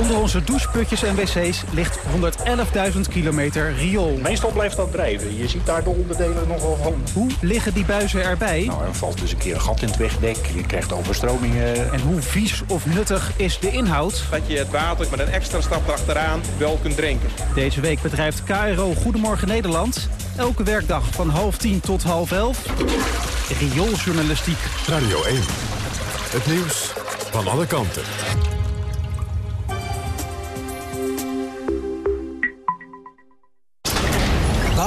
Onder onze doucheputjes en wc's ligt 111.000 kilometer riool.
Meestal blijft dat drijven. Je ziet daar de onderdelen nogal van.
Hoe liggen die buizen erbij?
Nou, er valt dus een keer een gat in het wegdek. Je krijgt overstromingen.
En hoe vies of nuttig is de inhoud?
Dat je het water met een extra stap erachteraan wel kunt drinken.
Deze week bedrijft KRO Goedemorgen Nederland... elke werkdag van half tien tot half elf... riooljournalistiek.
Radio 1. Het nieuws van alle kanten.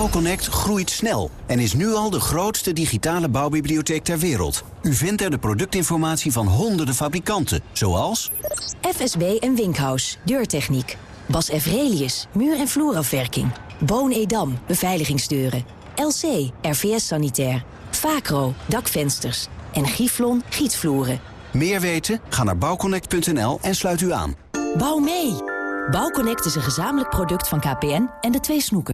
Bouwconnect groeit snel en is nu al de grootste digitale bouwbibliotheek ter wereld. U vindt er de productinformatie van honderden fabrikanten, zoals...
FSB en Winkhaus, deurtechniek. Bas Evrelius, muur- en vloerafwerking. Boon Edam, beveiligingsdeuren. LC, RVS Sanitair. Vacro, dakvensters. En Giflon, gietvloeren.
Meer weten? Ga naar bouwconnect.nl en sluit u aan.
Bouw mee! Bouwconnect is een gezamenlijk product van KPN en de twee snoeken.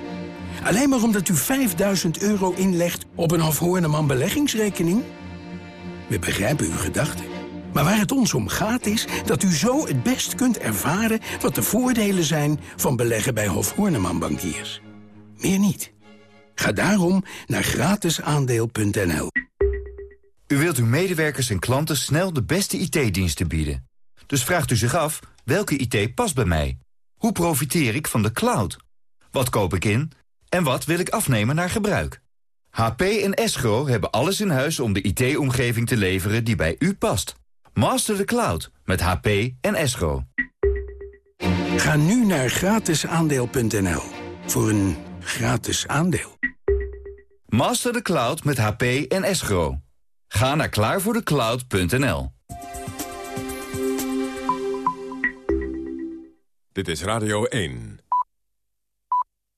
Alleen maar omdat u 5000 euro inlegt op een Hof Hoorneman beleggingsrekening? We begrijpen uw gedachten. Maar waar het ons om gaat is dat u zo het best kunt ervaren... wat de voordelen zijn van beleggen bij Hof Hoorneman Bankiers. Meer niet. Ga daarom naar gratisaandeel.nl.
U wilt uw medewerkers en klanten snel de beste IT-diensten bieden. Dus vraagt u zich af, welke IT past bij mij? Hoe profiteer ik van de cloud? Wat koop ik in? En wat wil ik afnemen naar gebruik? HP en Escro hebben alles in huis om de IT-omgeving te leveren die bij u past. Master the cloud met HP en Escro.
Ga nu naar gratisaandeel.nl voor een gratis aandeel.
Master the cloud met HP en Escro. Ga naar klaarvoordecloud.nl.
Dit is Radio 1.